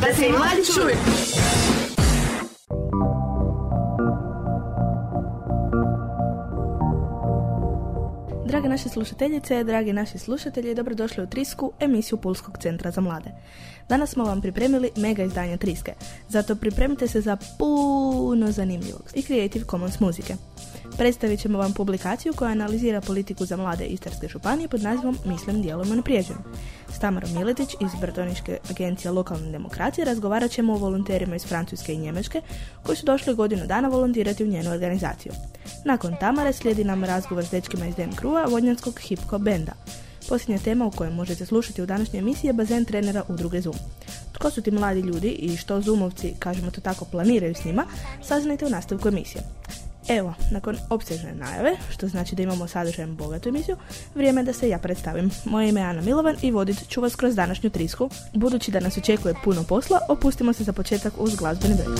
da se i mladi čuju. Drage naše slušateljice, dragi naši slušatelji, dobrodošli u Trisku, emisiju Pulskog centra za mlade. Danas smo vam pripremili mega izdanje Triske, zato pripremite se za puno zanimljivog i Creative Commons muzike. Predstavit ćemo vam publikaciju koja analizira politiku za mlade Istarske županije pod nazivom Mislim djelujemo naprijeđeno. S Tamarom Miletić iz Bretoničke agencije lokalne demokracije razgovarat ćemo o volonterima iz Francuske i Njemačke koji su došli godinu dana volontirati u njenu organizaciju. Nakon Tamare slijedi nam razgovor s dečkima iz DM Krua, vodnjanskog hipko benda. Posljednja tema u kojoj možete slušati u današnjoj emisiji je bazen trenera udruge Zoom. Tko su ti mladi ljudi i što Zoomovci, kažemo to tako, planiraju s njima, saznajte u nastavku emisije. Evo, nakon opsežne najave, što znači da imamo sadržajem bogatu emisiju, vrijeme je da se ja predstavim. Moje ime je Ana Milovan i vodit ću vas kroz današnju trisku. Budući da nas očekuje puno posla, opustimo se za početak uz glazbeni broj.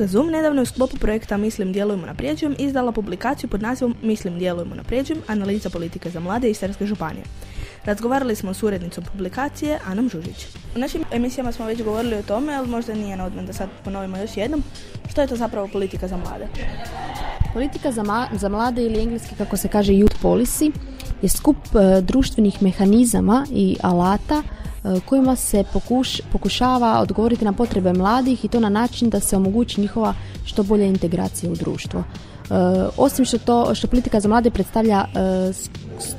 Udruga Zoom nedavno u sklopu projekta Mislim djelujemo naprijeđujem izdala publikaciju pod nazivom Mislim djelujemo naprijeđujem, analiza politike za mlade Istarske županije. Razgovarali smo s urednicom publikacije Anom Žužić. U našim emisijama smo već govorili o tome, ali možda nije na odmet da sad ponovimo još jednom. Što je to zapravo politika za mlade? Politika za, za mlade ili engleski kako se kaže youth policy je skup e, društvenih mehanizama i alata kojima se pokuš- pokušava odgovoriti na potrebe mladih i to na način da se omogući njihova što bolja integracija u društvo. E, osim što to što politika za mlade predstavlja e,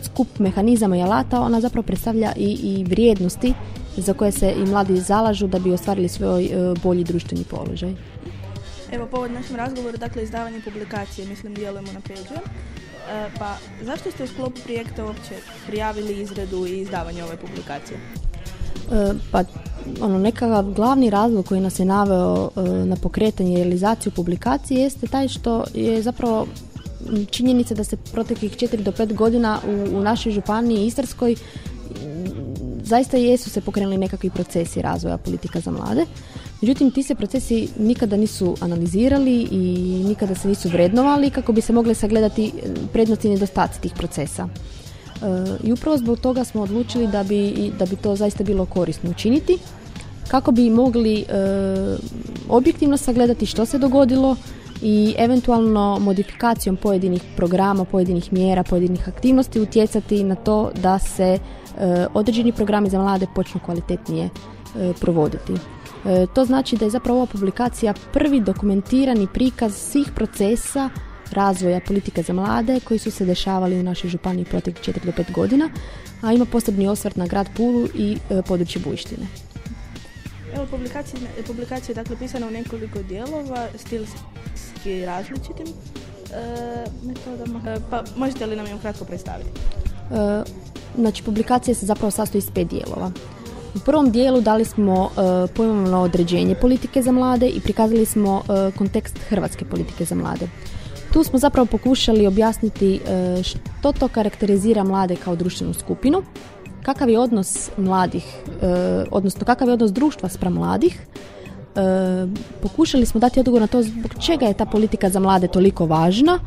skup mehanizama i alata, ona zapravo predstavlja i, i vrijednosti za koje se i mladi zalažu da bi ostvarili svoj e, bolji društveni položaj. Evo, povod našem razgovoru, dakle, izdavanje publikacije, mislim, djelujemo napređujem. E, pa, zašto ste u sklopu projekta uopće prijavili izradu i izdavanje ove publikacije? E, Pa ono nekakav glavni razlog koji nas je naveo e, na pokretanje i realizaciju publikacije jeste taj što je zapravo činjenica da se proteklih 4 do 5 godina u, u našoj županiji Istarskoj m, zaista jesu se pokrenuli nekakvi procesi razvoja politika za mlade. Međutim, ti se procesi nikada nisu analizirali i nikada se nisu vrednovali kako bi se mogle sagledati prednosti i nedostaci tih procesa. E, I upravo zbog toga smo odlučili da bi, da bi to zaista bilo korisno učiniti kako bi mogli e, objektivno sagledati što se dogodilo i eventualno modifikacijom pojedinih programa, pojedinih mjera, pojedinih aktivnosti utjecati na to da se e, određeni programi za mlade počnu kvalitetnije provoditi. To znači da je zapravo ova publikacija prvi dokumentirani prikaz svih procesa razvoja politika za mlade koji su se dešavali u našoj županiji proteklih 4 do 5 godina, a ima posebni osvrt na grad Pulu i e, područje Bujštine. Evo, publikacija, publikacija je dakle pisana u nekoliko dijelova, stilski različitim e, metodama. E, pa, možete li nam je kratko predstaviti? E, Znači, publikacija se zapravo sastoji iz pet dijelova. U prvom dijelu dali smo e, pojmovno određenje politike za mlade i prikazali smo e, kontekst hrvatske politike za mlade. Tu smo zapravo pokušali objasniti e, što to karakterizira mlade kao društvenu skupinu, kakav je odnos mladih, e, odnosno kakav je odnos društva spram mladih, E, pokušali smo dati odgovor na to zbog čega je ta politika za mlade toliko važna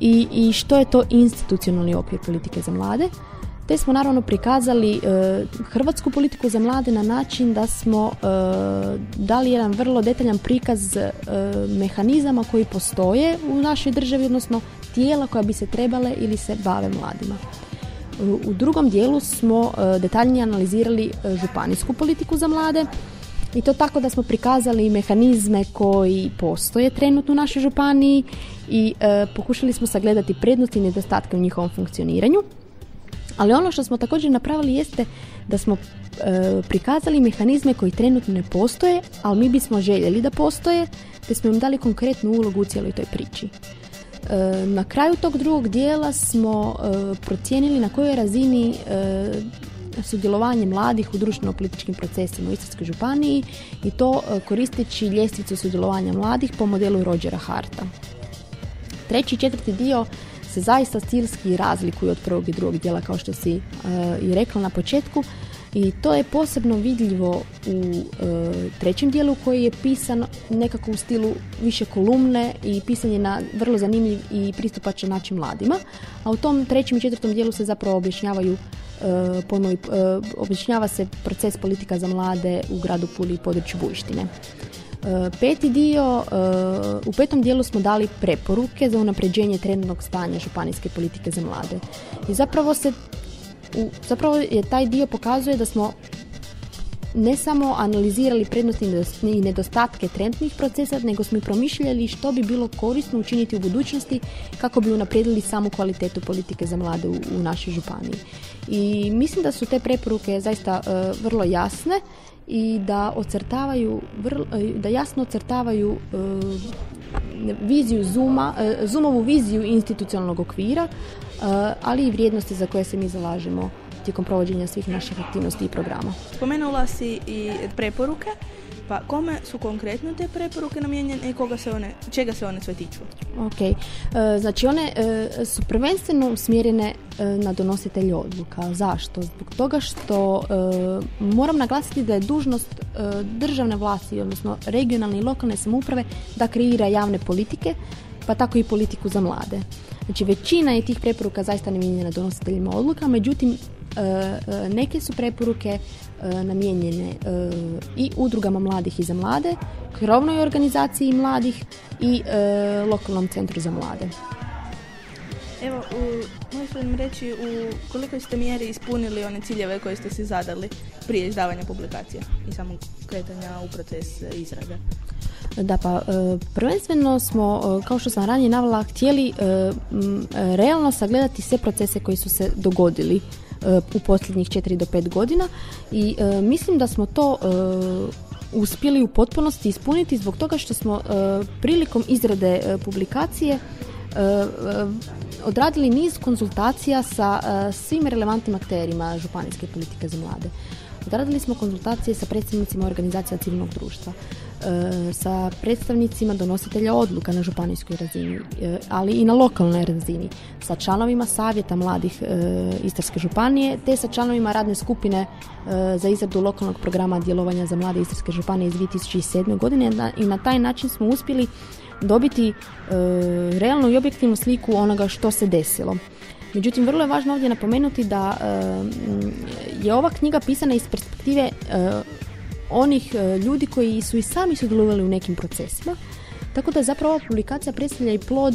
i, i što je to institucionalni okvir politike za mlade. Te smo naravno prikazali e, hrvatsku politiku za mlade na način da smo e, dali jedan vrlo detaljan prikaz e, mehanizama koji postoje u našoj državi, odnosno tijela koja bi se trebale ili se bave mladima. U u drugom dijelu smo e, detaljnije analizirali e, županijsku politiku za mlade i to tako da smo prikazali mehanizme koji postoje trenutno u našoj županiji i e, pokušali smo sagledati prednosti i nedostatke u njihovom funkcioniranju. Ali ono što smo također napravili jeste da smo e, prikazali mehanizme koji trenutno ne postoje, ali mi bismo željeli da postoje, te smo im dali konkretnu ulogu u cijeloj toj priči. E, Na kraju tog drugog dijela smo e, procijenili na kojoj razini e, sudjelovanje mladih u društveno-političkim procesima u Istarskoj županiji i to e, koristeći ljestvicu sudjelovanja mladih po modelu Rodgera Harta. Treći i četvrti dio se zaista stilski razlikuju od prvog i drugog dijela kao što si e, i rekla na početku i to je posebno vidljivo u e, trećem dijelu koji je pisan nekako u stilu više kolumne i pisan je na vrlo zanimljiv i pristupačan način mladima, a u tom trećem i četvrtom dijelu se zapravo objašnjavaju e, objašnjava se proces politika za mlade u gradu Puli i području Bujštine. E, Peti dio, e, u petom dijelu smo dali preporuke za unapređenje trenutnog stanja županijske politike za mlade. I zapravo se zapravo je taj dio pokazuje da smo ne samo analizirali prednosti i nedos- i nedostatke trenutnih procesa, nego smo i promišljali što bi bilo korisno učiniti u budućnosti kako bi unaprijedili samu kvalitetu politike za mlade u, u našoj županiji. I mislim da su te preporuke zaista e, vrlo jasne i da ocrtavaju, vrlo, e, da jasno ocrtavaju e, viziju Zuma, Zumovu viziju institucionalnog okvira, ali i vrijednosti za koje se mi zalažemo tijekom provođenja svih naših aktivnosti i programa. Spomenula si i preporuke, pa kome su konkretno te preporuke namijenjene i koga se one, čega se one sve tiču? Ok, e, znači one e, su prvenstveno usmjerene e, na donositelje odluka. Zašto? Zbog toga što moram naglasiti da je dužnost državne vlasti, odnosno regionalne i lokalne samouprave da kreira javne politike, pa tako i politiku za mlade. Znači većina je tih preporuka zaista namijenjena donositeljima odluka, međutim e, e, neke su preporuke e, namijenjene i udrugama mladih i za mlade, krovnoj organizaciji mladih i lokalnom centru za mlade. Evo, u, možete mi reći u kolikoj ste mjeri ispunili one ciljeve koje ste si zadali prije izdavanja publikacija i samog kretanja u proces e, izrade? Da, pa e, prvenstveno smo, e, kao što sam ranije navela, htjeli realno sagledati sve procese koji su se dogodili u posljednjih 4 do 5 godina i mislim da smo to uspjeli u potpunosti ispuniti zbog toga što smo prilikom izrade publikacije odradili niz konzultacija sa e, svim relevantnim akterima županijske politike za mlade. Odradili smo konzultacije sa predstavnicima organizacija civilnog društva, e, sa predstavnicima donositelja odluka na županijskoj razini, e, ali i na lokalnoj razini, sa članovima savjeta mladih Istarske županije, te sa članovima radne skupine za izradu lokalnog programa djelovanja za mlade Istarske županije iz 2007. godine i na taj način smo uspjeli dobiti e, realnu i objektivnu sliku onoga što se desilo. Međutim, vrlo je važno ovdje napomenuti da e, je ova knjiga pisana iz perspektive e, onih e, ljudi koji su i sami sudjelovali u nekim procesima. Tako da zapravo ova publikacija predstavlja i plod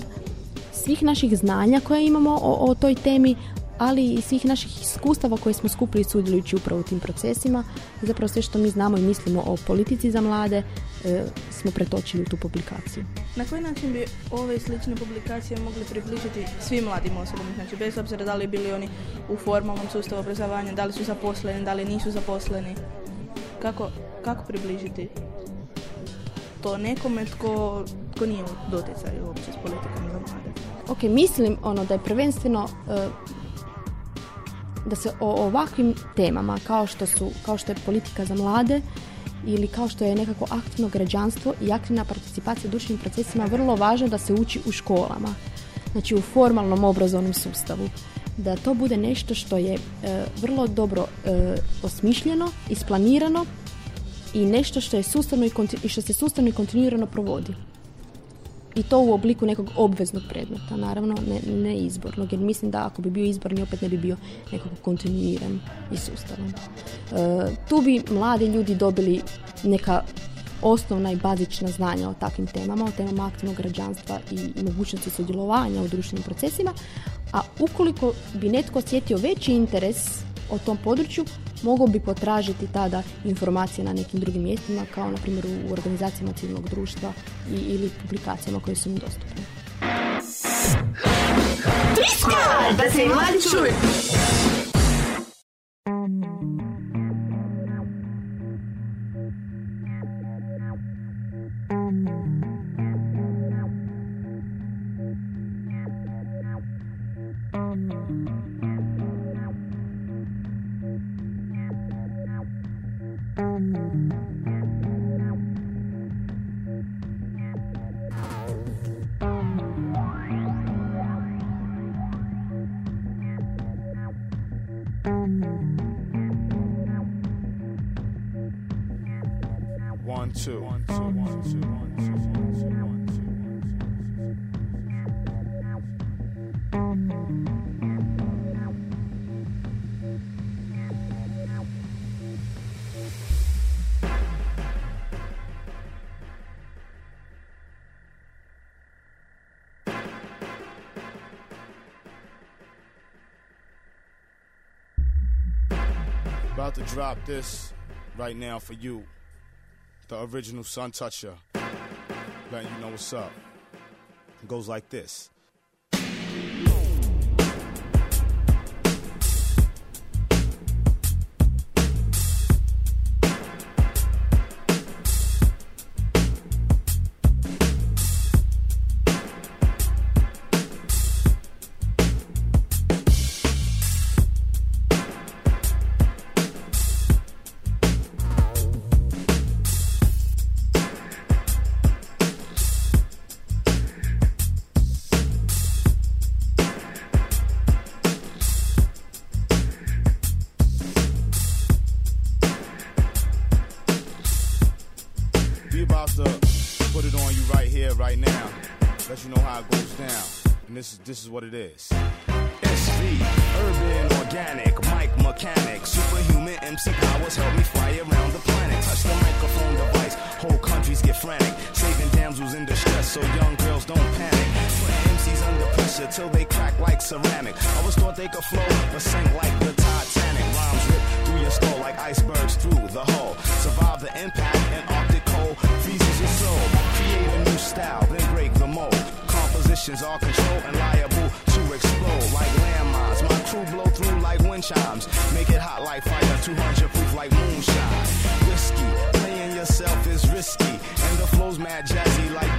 svih naših znanja koje imamo o, o toj temi, ali i svih naših iskustava koje smo skupili sudjelujući upravo u tim procesima. Zapravo sve što mi znamo i mislimo o politici za mlade e, smo pretočili u tu publikaciju. Na koji način bi ove slične publikacije mogli približiti svim mladim osobama, znači bez obzira da li bili oni u formalnom sustavu obrazovanja, da li su zaposleni, da li nisu zaposleni, kako, kako približiti to nekome tko, tko nije u doticaju uopće s politikom za mlade? Ok, mislim ono da je prvenstveno e, da se o ovakvim temama kao što su kao što je politika za mlade ili kao što je nekako aktivno građanstvo i aktivna participacija u društvenim procesima vrlo važno da se uči u školama, znači u formalnom obrazovnom sustavu. Da to bude nešto što je e, vrlo dobro e, osmišljeno, isplanirano i nešto što je sustavno i, i što se sustavno i kontinuirano provodi i to u obliku nekog obveznog predmeta, naravno ne, ne izbornog, jer mislim da ako bi bio izborni opet ne bi bio nekako kontinuiran i sustavan. E, tu bi mladi ljudi dobili neka osnovna i bazična znanja o takvim temama, o temama aktivnog građanstva i mogućnosti sudjelovanja u društvenim procesima, a ukoliko bi netko osjetio veći interes o tom području, mogao bi potražiti tada informacije na nekim drugim mjestima, kao na primjer u organizacijama civilnog društva i, ili publikacijama koje su im dostupne. Triska! Da se. Drop this right now for you the original Sun Toucher. Letting you know what's up. It goes like this. this is what it is. SV, urban, organic, mic mechanic, superhuman MC powers help me fly around the planet. Touch the microphone device, whole countries get frantic. Saving damsels in distress so young girls don't panic. Put MCs under pressure till they crack like ceramic. Always thought they could flow, but sank like the Titanic. Rhymes rip through your skull like icebergs through the hull. Survive the impact and Arctic cold freezes your soul. Create a new style, then break the mold. Compositions are controlled and chimes. Make it hot like fire, 200 proof like moonshine. Whiskey, playing yourself is risky. And the flow's mad jazzy like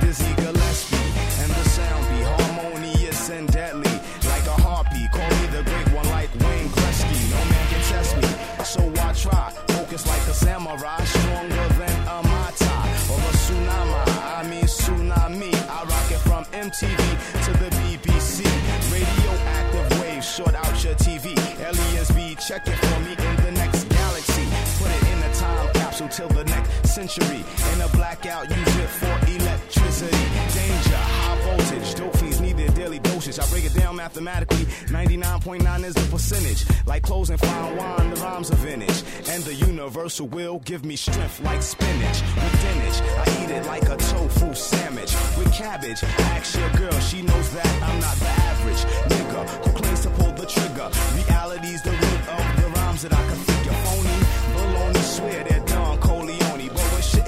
century. In a blackout, use it for electricity. Danger, high voltage, dope fiends need their daily dosage. I break it down mathematically. 99.9 is the percentage. Like clothes and fine wine, the rhymes are vintage. And the universal will give me strength like spinach. With spinach, I eat it like a tofu sandwich. With cabbage, ask your girl, she knows that I'm not the average nigga who claims to pull the trigger. Reality's the root of the rhymes that I can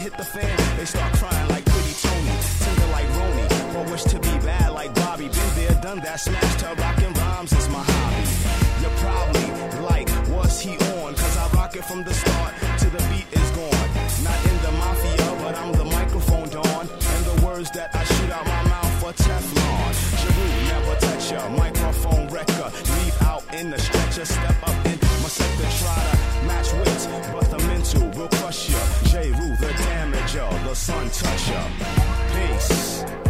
hit the fan, they start crying like pretty Tony. Tender like Roni, but wish to be bad like Bobby. Been there, done that, smashed her, rockin' rhymes is my hobby. You're probably like, what's he on? Cause I rock it from the start to the beat is gone. Not in the mafia, but I'm the microphone dawn. And the words that I shoot out my mouth for Teflon. Jeru, never touch ya. Microphone wrecker. Leave out in the stretcher. Step up in my sector. Try to match wits, but the mental will crush ya. Jeru, the damager. The sun toucher. Peace.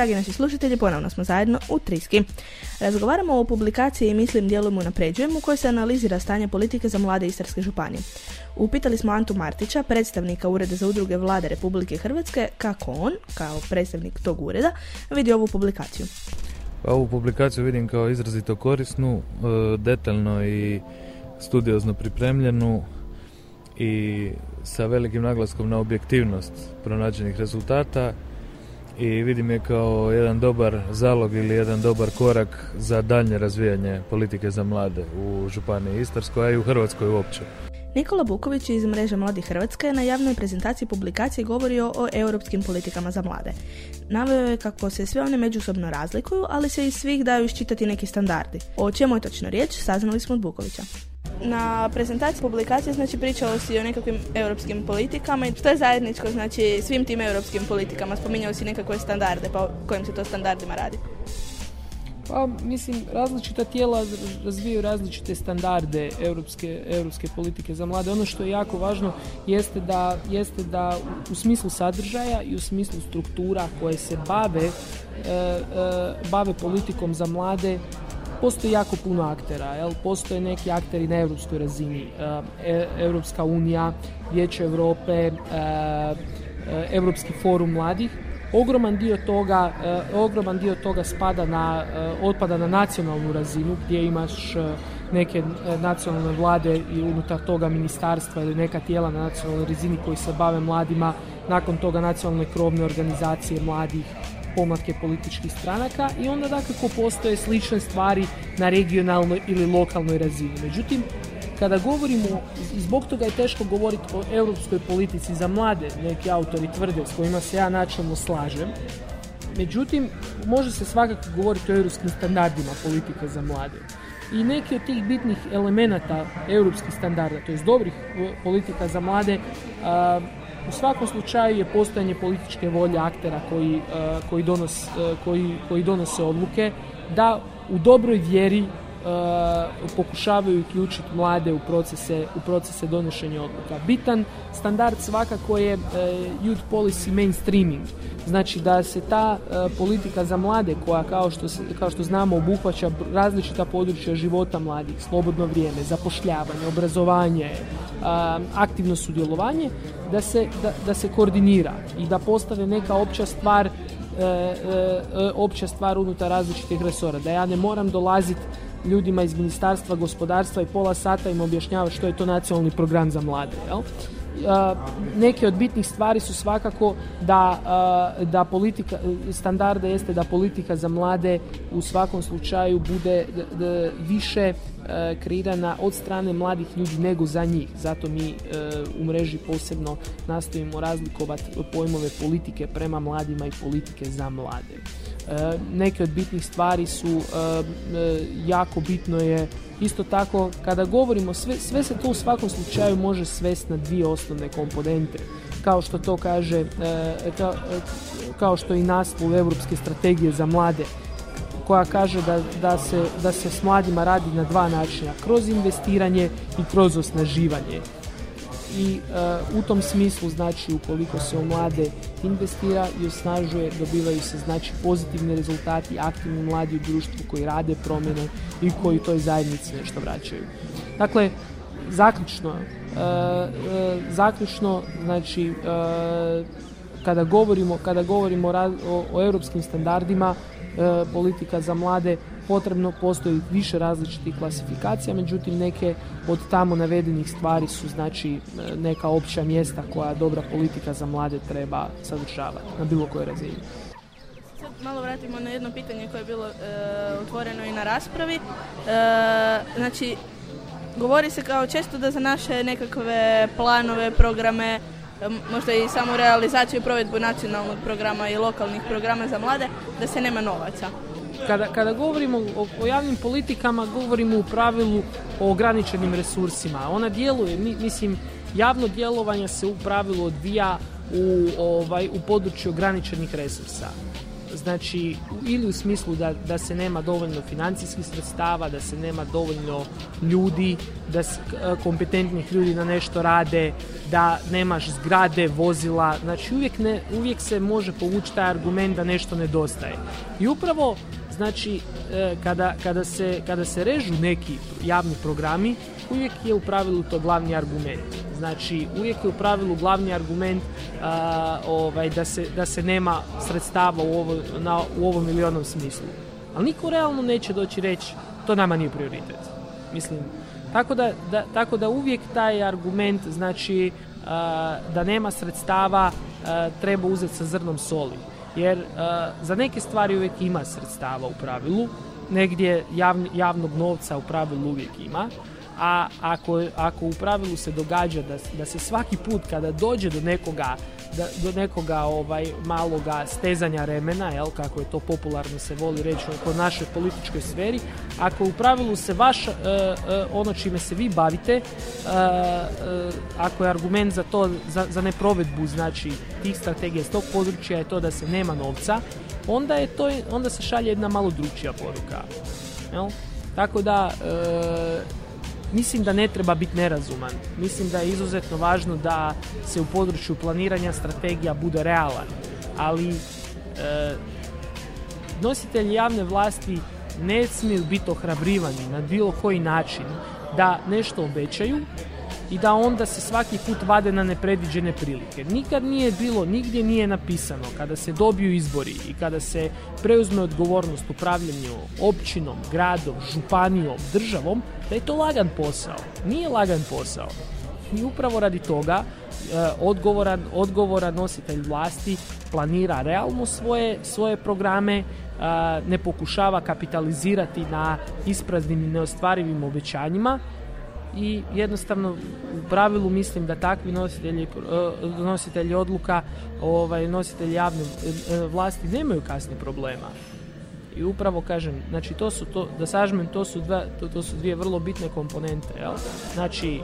Dragi naši slušatelji, ponovno smo zajedno u Triski. Razgovaramo o publikaciji Mislim dijelom unapređujem u kojoj se analizira stanje politike za mlade Istarske županije. Upitali smo Antu Martića, predstavnika Ureda za udruge vlade Republike Hrvatske, kako on, kao predstavnik tog ureda, vidi ovu publikaciju. Pa Ovu publikaciju vidim kao izrazito korisnu, e, detaljno i studiozno pripremljenu i sa velikim naglaskom na objektivnost pronađenih rezultata i vidim je kao jedan dobar zalog ili jedan dobar korak za daljnje razvijanje politike za mlade u Županiji Istarskoj, a i u Hrvatskoj uopće. Nikola Buković iz mreže Mladi Hrvatske na javnoj prezentaciji publikacije govorio o europskim politikama za mlade. Naveo je kako se sve one međusobno razlikuju, ali se iz svih daju iščitati neki standardi. O čemu je točno riječ, saznali smo od Bukovića. Na prezentaciji publikacije znači pričalo si o nekakvim europskim politikama i što je zajedničko znači svim tim europskim politikama, spominjao si nekakve standarde, pa kojim se to standardima radi. Pa, mislim, različita tijela razvijaju različite standarde europske, europske politike za mlade. Ono što je jako važno jeste da, jeste da u smislu sadržaja i u smislu struktura koje se bave, e, e, bave politikom za mlade postoji jako puno aktera, jel? postoje neki akteri na europskoj razini, e, Europska unija, Vijeće Europe, Europski forum mladih, Ogroman dio toga, e, ogroman dio toga spada na, e, otpada na nacionalnu razinu gdje imaš e, neke nacionalne vlade i unutar toga ministarstva ili neka tijela na nacionalnoj razini koji se bave mladima, nakon toga nacionalne krovne organizacije mladih, pomlatke političkih stranaka i onda dakako postoje slične stvari na regionalnoj ili lokalnoj razini. Međutim, kada govorimo, i zbog toga je teško govoriti o europskoj politici za mlade, neki autori tvrde s kojima se ja načelno slažem, međutim, može se svakako govoriti o europskim standardima politike za mlade. I neki od tih bitnih elemenata europskih standarda, to je dobrih politika za mlade, u svakom slučaju je postojanje političke volje aktera koji, koji, donos, koji, koji donose odluke da u dobroj vjeri pokušavaju uključiti mlade u procese, u procese donošenja odluka. Bitan standard svakako je uh, youth policy mainstreaming. Znači da se ta uh, politika za mlade koja kao što, kao što znamo obuhvaća različita područja života mladih, slobodno vrijeme, zapošljavanje, obrazovanje, aktivno sudjelovanje, da se, da, da se koordinira i da postane neka opća stvar opća stvar unutar različitih resora. Da ja ne moram dolaziti ljudima iz Ministarstva gospodarstva i pola sata im objašnjava što je to nacionalni program za mlade. Jel? neke od bitnih stvari su svakako da, da politika, standarda jeste da politika za mlade u svakom slučaju bude više kreirana od strane mladih ljudi nego za njih. Zato mi u mreži posebno nastojimo razlikovati pojmove politike prema mladima i politike za mlade. Neke od bitnih stvari su jako bitno je Isto tako, kada govorimo, sve, sve se to u svakom slučaju može svesti na dvije osnovne komponente, kao što to kaže, e, kao što i naslov Europske strategije za mlade, koja kaže da, da, se, da se s mladima radi na dva načina, kroz investiranje i kroz osnaživanje i uh, u tom smislu znači ukoliko se u mlade investira i osnažuje dobivaju se znači pozitivni rezultati aktivni mladi u društvu koji rade promjene i koji toj zajednici nešto vraćaju. Dakle, zaključno uh, zaključno znači kada govorimo kada govorimo o, o europskim standardima politika za mlade potrebno, postoji više različitih klasifikacija, međutim neke od tamo navedenih stvari su znači e, neka opća mjesta koja dobra politika za mlade treba sadržavati na bilo kojoj razini. Sad malo vratimo na jedno pitanje koje je bilo e, otvoreno i na raspravi. E, znači, govori se kao često da za naše nekakve planove, programe, možda i samu realizaciju i provedbu nacionalnog programa i lokalnih programa za mlade, da se nema novaca. Kada, kada govorimo o, o, javnim politikama, govorimo u pravilu o ograničenim resursima. Ona djeluje, mislim, javno djelovanje se u pravilu odvija u, ovaj, u području ograničenih resursa. Znači, ili u smislu da, da se nema dovoljno financijskih sredstava, da se nema dovoljno ljudi, da se, kompetentnih ljudi na nešto rade, da nemaš zgrade, vozila. Znači, uvijek, ne, uvijek se može povući taj argument da nešto nedostaje. I upravo znači e, kada, kada, se, kada se režu neki javni programi, uvijek je u pravilu to glavni argument. Znači, uvijek je u pravilu glavni argument ovaj, da, se, da se nema sredstava u, ovo, na, u ovom ili onom smislu. Ali niko realno neće doći reći to nama nije prioritet. Mislim, tako da, da, tako da uvijek taj argument znači da nema sredstava treba uzeti sa zrnom soli jer uh, za neke stvari uvijek ima sredstava u pravilu, negdje javni, javnog novca u pravilu uvijek ima, a ako, ako u pravilu se događa da, da se svaki put kada dođe do nekoga da, do nekoga ovaj maloga stezanja remena, jel, kako je to popularno se voli reći kod našoj političkoj sferi, ako u pravilu se vaš, e, e, ono čime se vi bavite, e, ako je argument za to, za, za neprovedbu, znači tih strategija iz tog područja je to da se nema novca, onda je to, onda se šalje jedna malo drugčija poruka. Jel? Tako da, Mislim da ne treba biti nerazuman. Mislim da je izuzetno važno da se u području planiranja strategija bude realan. Ali e, nositelji javne vlasti ne smiju biti ohrabrivani na bilo koji način da nešto obećaju i da onda se svaki put vade na nepredviđene prilike. Nikad nije bilo, nigdje nije napisano kada se dobiju izbori i kada se preuzme odgovornost upravljanju općinom, gradom, županijom, državom, da je to lagan posao. Nije lagan posao. I upravo radi toga e, odgovoran, odgovoran nositelj vlasti planira realno svoje, svoje programe, e, ne pokušava kapitalizirati na ispraznim i neostvarivim obećanjima, i jednostavno u pravilu mislim da takvi nositelji, e, nositelji odluka, ovaj, nositelji javne e, vlasti nemaju kasnije problema. I upravo kažem, znači to su, to, da sažmem, to su, dva, to, to su dvije vrlo bitne komponente. Jel? Znači, e,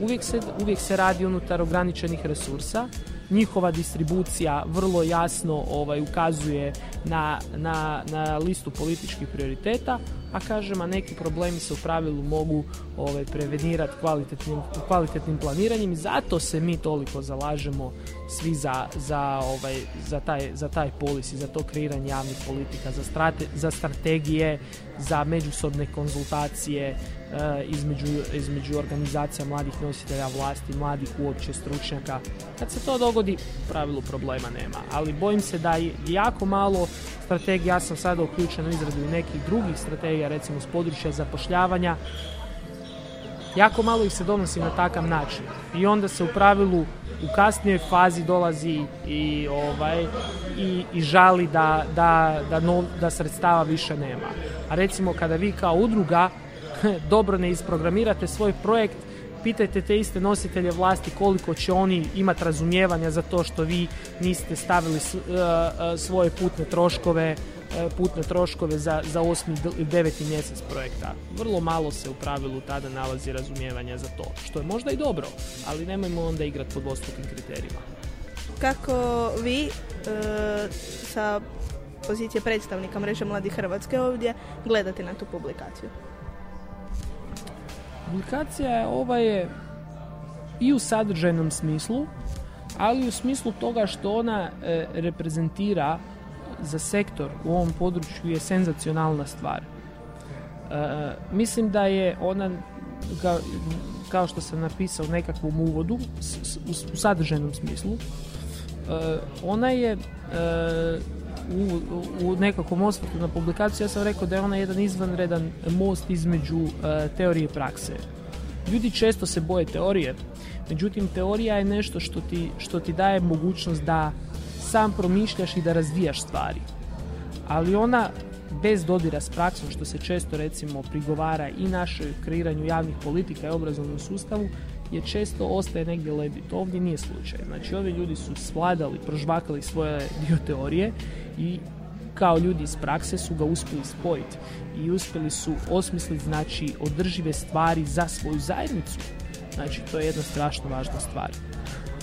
uvijek, se, uvijek se radi unutar ograničenih resursa, njihova distribucija vrlo jasno ovaj, ukazuje na, na, na listu političkih prioriteta, a kažem, a neki problemi se u pravilu mogu ovaj, prevenirati kvalitetnim, kvalitetnim planiranjem i zato se mi toliko zalažemo svi za, za, ovaj, za, taj, za taj polis i za to kreiranje javnih politika, za, strate, za strategije, za međusobne konzultacije između, između organizacija mladih nositelja vlasti, mladih uopće stručnjaka. Kad se to dogodi, pravilu problema nema. Ali bojim se da je jako malo strategija, ja sam sada uključen u izradu nekih drugih strategija, recimo s područja zapošljavanja, jako malo ih se donosi na takav način. I onda se u pravilu u kasnijoj fazi dolazi i ovaj i, i žali da, da, da, da sredstava više nema. A recimo kada vi kao udruga dobro ne isprogramirate svoj projekt, pitajte te iste nositelje vlasti koliko će oni imati razumijevanja za to što vi niste stavili e, e, svoje putne troškove e, putne troškove za, za osmi i deveti mjesec projekta. Vrlo malo se u pravilu tada nalazi razumijevanja za to, što je možda i dobro, ali nemojmo onda igrati po dvostrukim kriterijima. Kako vi sa pozicije predstavnika Mreže Mladih Hrvatske ovdje gledate na tu publikaciju? Publikacija ova je i u sadržajnom smislu, ali u smislu toga što ona e, reprezentira za sektor u ovom području je senzacionalna stvar. E, mislim da je ona kao što sam napisao nekakvom uvodu u, sadržajnom smislu e, ona je u, u nekakvom osvrtu na publikaciju ja sam rekao da je ona jedan izvanredan most između uh, teorije i prakse. Ljudi često se boje teorije, međutim teorija je nešto što ti, što ti daje mogućnost da sam promišljaš i da razvijaš stvari. Ali ona bez dodira s praksom, što se često recimo prigovara i našoj kreiranju javnih politika i obrazovnom sustavu, je često ostaje negdje lebit. Ovdje nije slučaj. Znači, ovi ljudi su svladali, prožvakali svoje dio teorije i kao ljudi iz prakse su ga uspjeli spojiti i uspjeli su osmisliti znači održive stvari za svoju zajednicu. Znači to je jedna strašno važna stvar.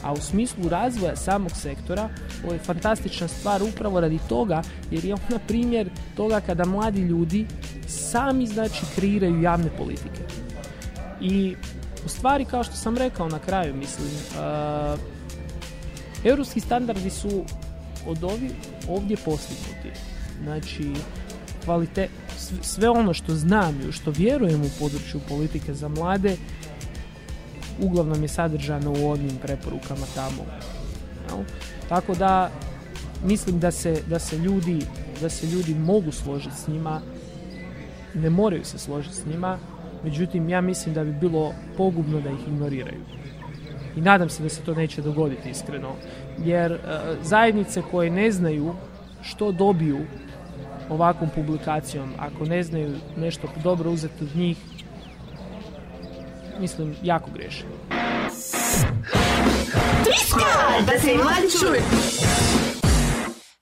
A u smislu razvoja samog sektora ovo je fantastična stvar upravo radi toga jer je ona primjer toga kada mladi ljudi sami znači kreiraju javne politike. I u stvari kao što sam rekao na kraju mislim uh, europski standardi su od ovi, ovdje postignuti. Znači, kvalite, sve ono što znam i što vjerujem u području politike za mlade, uglavnom je sadržano u onim preporukama tamo. Tako da mislim da se, da se ljudi da se ljudi mogu složiti s njima, ne moraju se složiti s njima, međutim ja mislim da bi bilo pogubno da ih ignoriraju. I nadam se da se to neće dogoditi iskreno, jer e, zajednice koje ne znaju što dobiju ovakvom publikacijom, ako ne znaju nešto dobro uzeti od njih, mislim, jako! Da se čuju.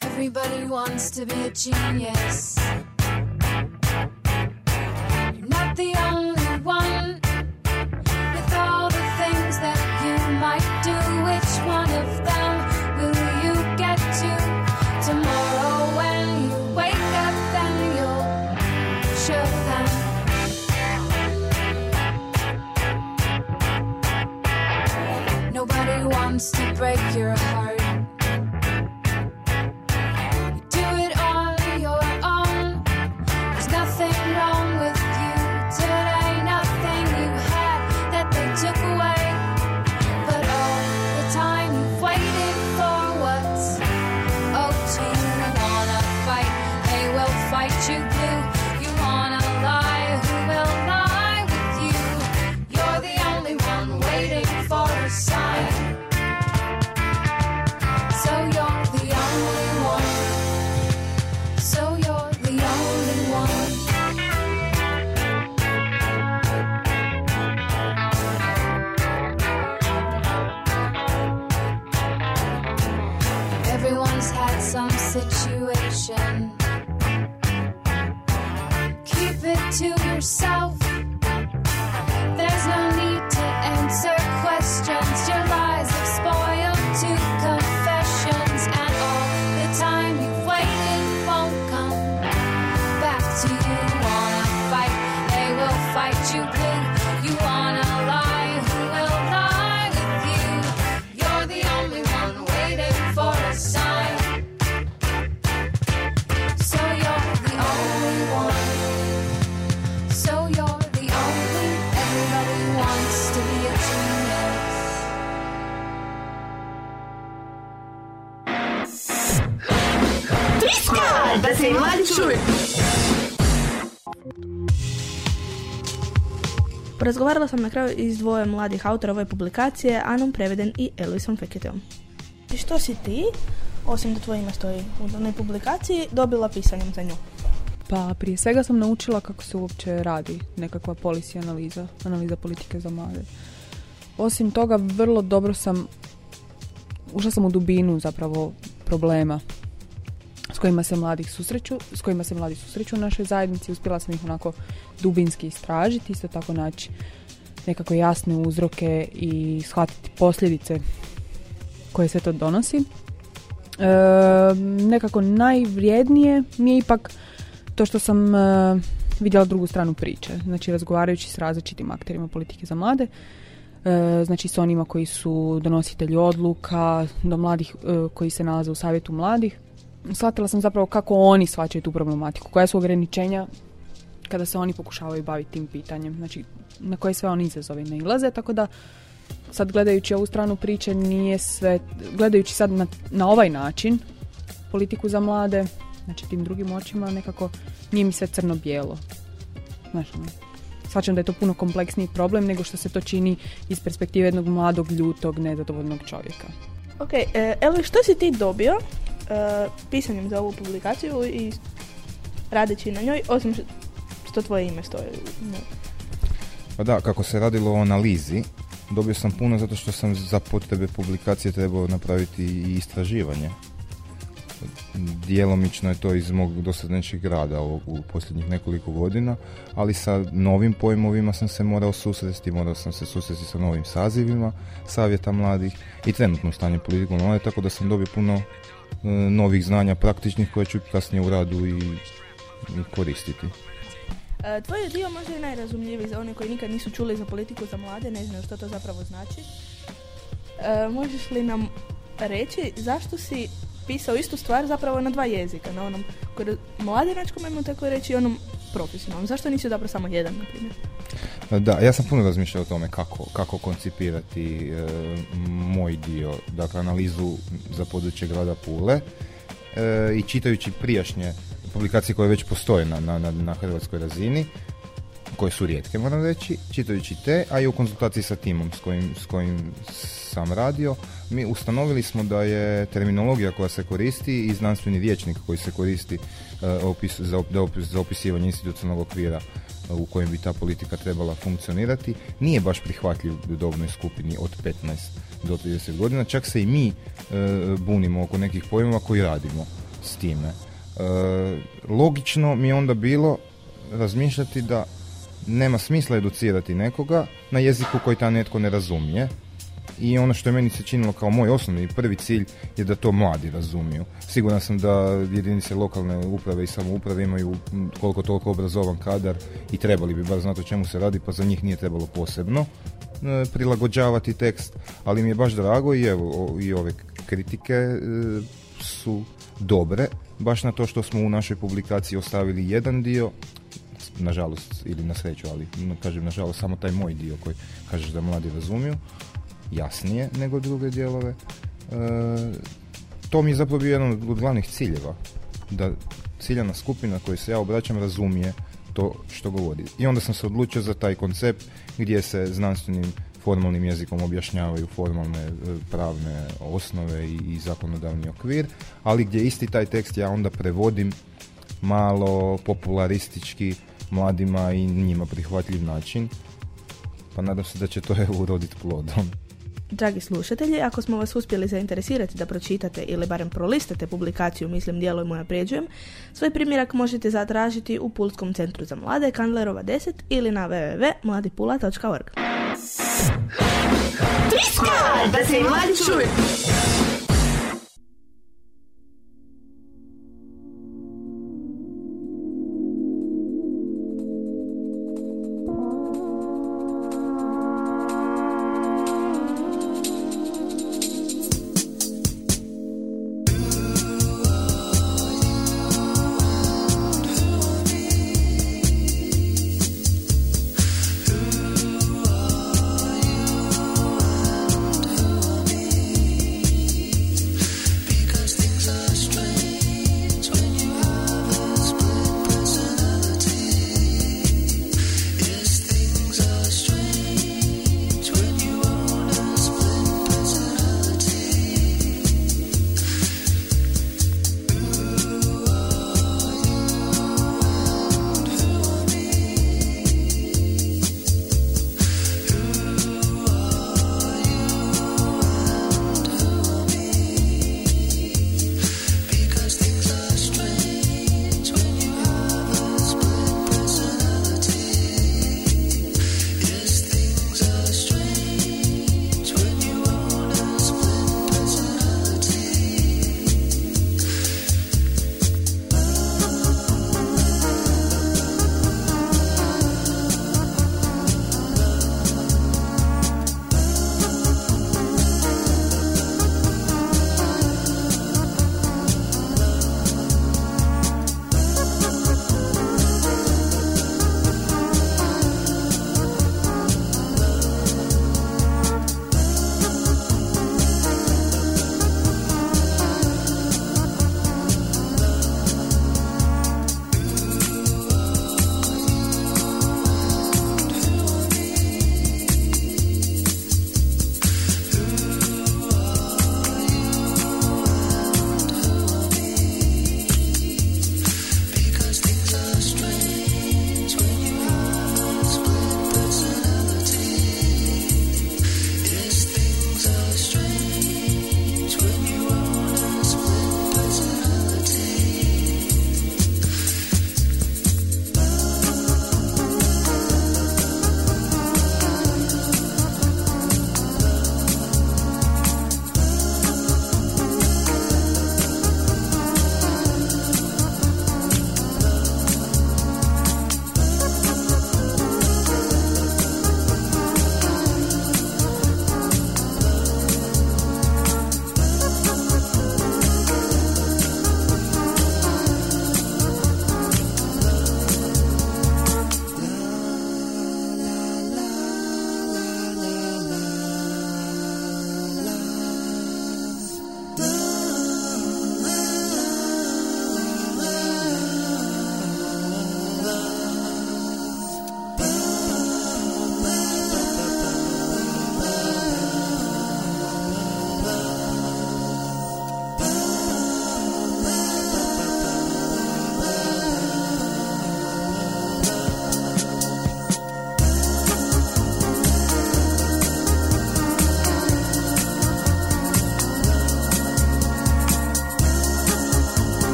Everybody wants to be a genius. Wants to break your heart. that you Porazgovarala sam na kraju i s dvoje mladih autora ove publikacije, Anom Preveden i Eloisom Feketeom. I što si ti, osim da tvoje ime stoji u onoj publikaciji, dobila pisanjem za nju? Pa prije svega sam naučila kako se uopće radi nekakva policy analiza, analiza politike za mlade. Osim toga, vrlo dobro sam, ušla sam u dubinu zapravo problema kojima se mladih susreću, s kojima se mladi susreću u našoj zajednici. Uspjela sam ih onako dubinski istražiti, isto tako naći nekako jasne uzroke i shvatiti posljedice koje sve to donosi. E, nekako najvrijednije mi je ipak to što sam e, vidjela drugu stranu priče. Znači razgovarajući s različitim akterima politike za mlade, e, znači s onima koji su donositelji odluka, do mladih e, koji se nalaze u savjetu mladih. Shvatila sam zapravo kako oni shvaćaju tu problematiku, koja su ograničenja kada se oni pokušavaju baviti tim pitanjem, znači na koje sve oni izazove nailaze, tako da sad gledajući ovu stranu priče nije sve, gledajući sad na, na ovaj način politiku za mlade, znači tim drugim očima nekako nije mi sve crno-bijelo. Ono, shvaćam da je to puno kompleksniji problem nego što se to čini iz perspektive jednog mladog, ljutog, nezadovoljnog čovjeka. Ok, e, Elvi, što si ti dobio pisanjem za ovu publikaciju i radeći na njoj, osim što tvoje ime stoji? Pa da, kako se radilo o analizi, dobio sam puno zato što sam za potrebe publikacije trebao napraviti i istraživanje. Djelomično je to iz mog dosadašnjeg rada ovog u posljednjih nekoliko godina, ali sa novim pojmovima sam se morao susresti, morao sam se susresti sa novim sazivima savjeta mladih i trenutno stanje politikom mlade, tako da sam dobio puno e, novih znanja praktičnih koje ću kasnije u radu i, i koristiti. E, tvoj je dio možda i najrazumljiviji za one koji nikad nisu čuli za politiku za mlade, ne znaju što to zapravo znači. E, možeš li nam reći zašto si pisao istu stvar zapravo na dva jezika, na onom mladinačkom, ajmo tako reći, i onom profesionalnom. Zašto nisi odabrao samo jedan, na primjer? Da, ja sam puno razmišljao o tome kako, kako koncipirati e, moj dio, dakle analizu za područje grada Pule e, i čitajući prijašnje publikacije koje već postoje na, na, na hrvatskoj razini, koje su rijetke, moram reći, čitajući te, a i u konzultaciji sa timom s kojim, s kojim sam radio, mi ustanovili smo da je terminologija koja se koristi i znanstveni vječnik koji se koristi e, opis, za, da opis- za opisivanje institucionalnog okvira e, u kojem bi ta politika trebala funkcionirati, nije baš prihvatljiv u dobnoj skupini od 15 do 30 godina, čak se i mi e, bunimo oko nekih pojmova koji radimo s time. Logično mi je onda bilo razmišljati da nema smisla educirati nekoga na jeziku koji ta netko ne razumije i ono što je meni se činilo kao moj osnovni prvi cilj je da to mladi razumiju. Siguran sam da jedinice lokalne uprave i samouprave imaju koliko toliko obrazovan kadar i trebali bi bar znati o čemu se radi, pa za njih nije trebalo posebno e, prilagođavati tekst, ali mi je baš drago i evo i ove kritike e, su dobre, baš na to što smo u našoj publikaciji ostavili jedan dio, nažalost ili na sreću, ali kažem nažalost samo taj moj dio koji kažeš da mladi razumiju, jasnije nego druge dijelove. E, to mi je zapravo bio jedan od glavnih ciljeva, da ciljana skupina kojoj se ja obraćam razumije to što govori. I onda sam se odlučio za taj koncept gdje se znanstvenim formalnim jezikom objašnjavaju formalne e, pravne osnove i, i zakonodavni okvir, ali gdje isti taj tekst ja onda prevodim malo popularistički mladima i njima prihvatljiv način. Pa nadam se da će to evo uroditi plodom. Dragi slušatelji, ako smo vas uspjeli zainteresirati da pročitate ili barem prolistate publikaciju Mislim djelujem unapređujem, svoj primjerak možete zatražiti u Pulskom centru za mlade Kandlerova 10 ili na www.mladipula.org. Triska!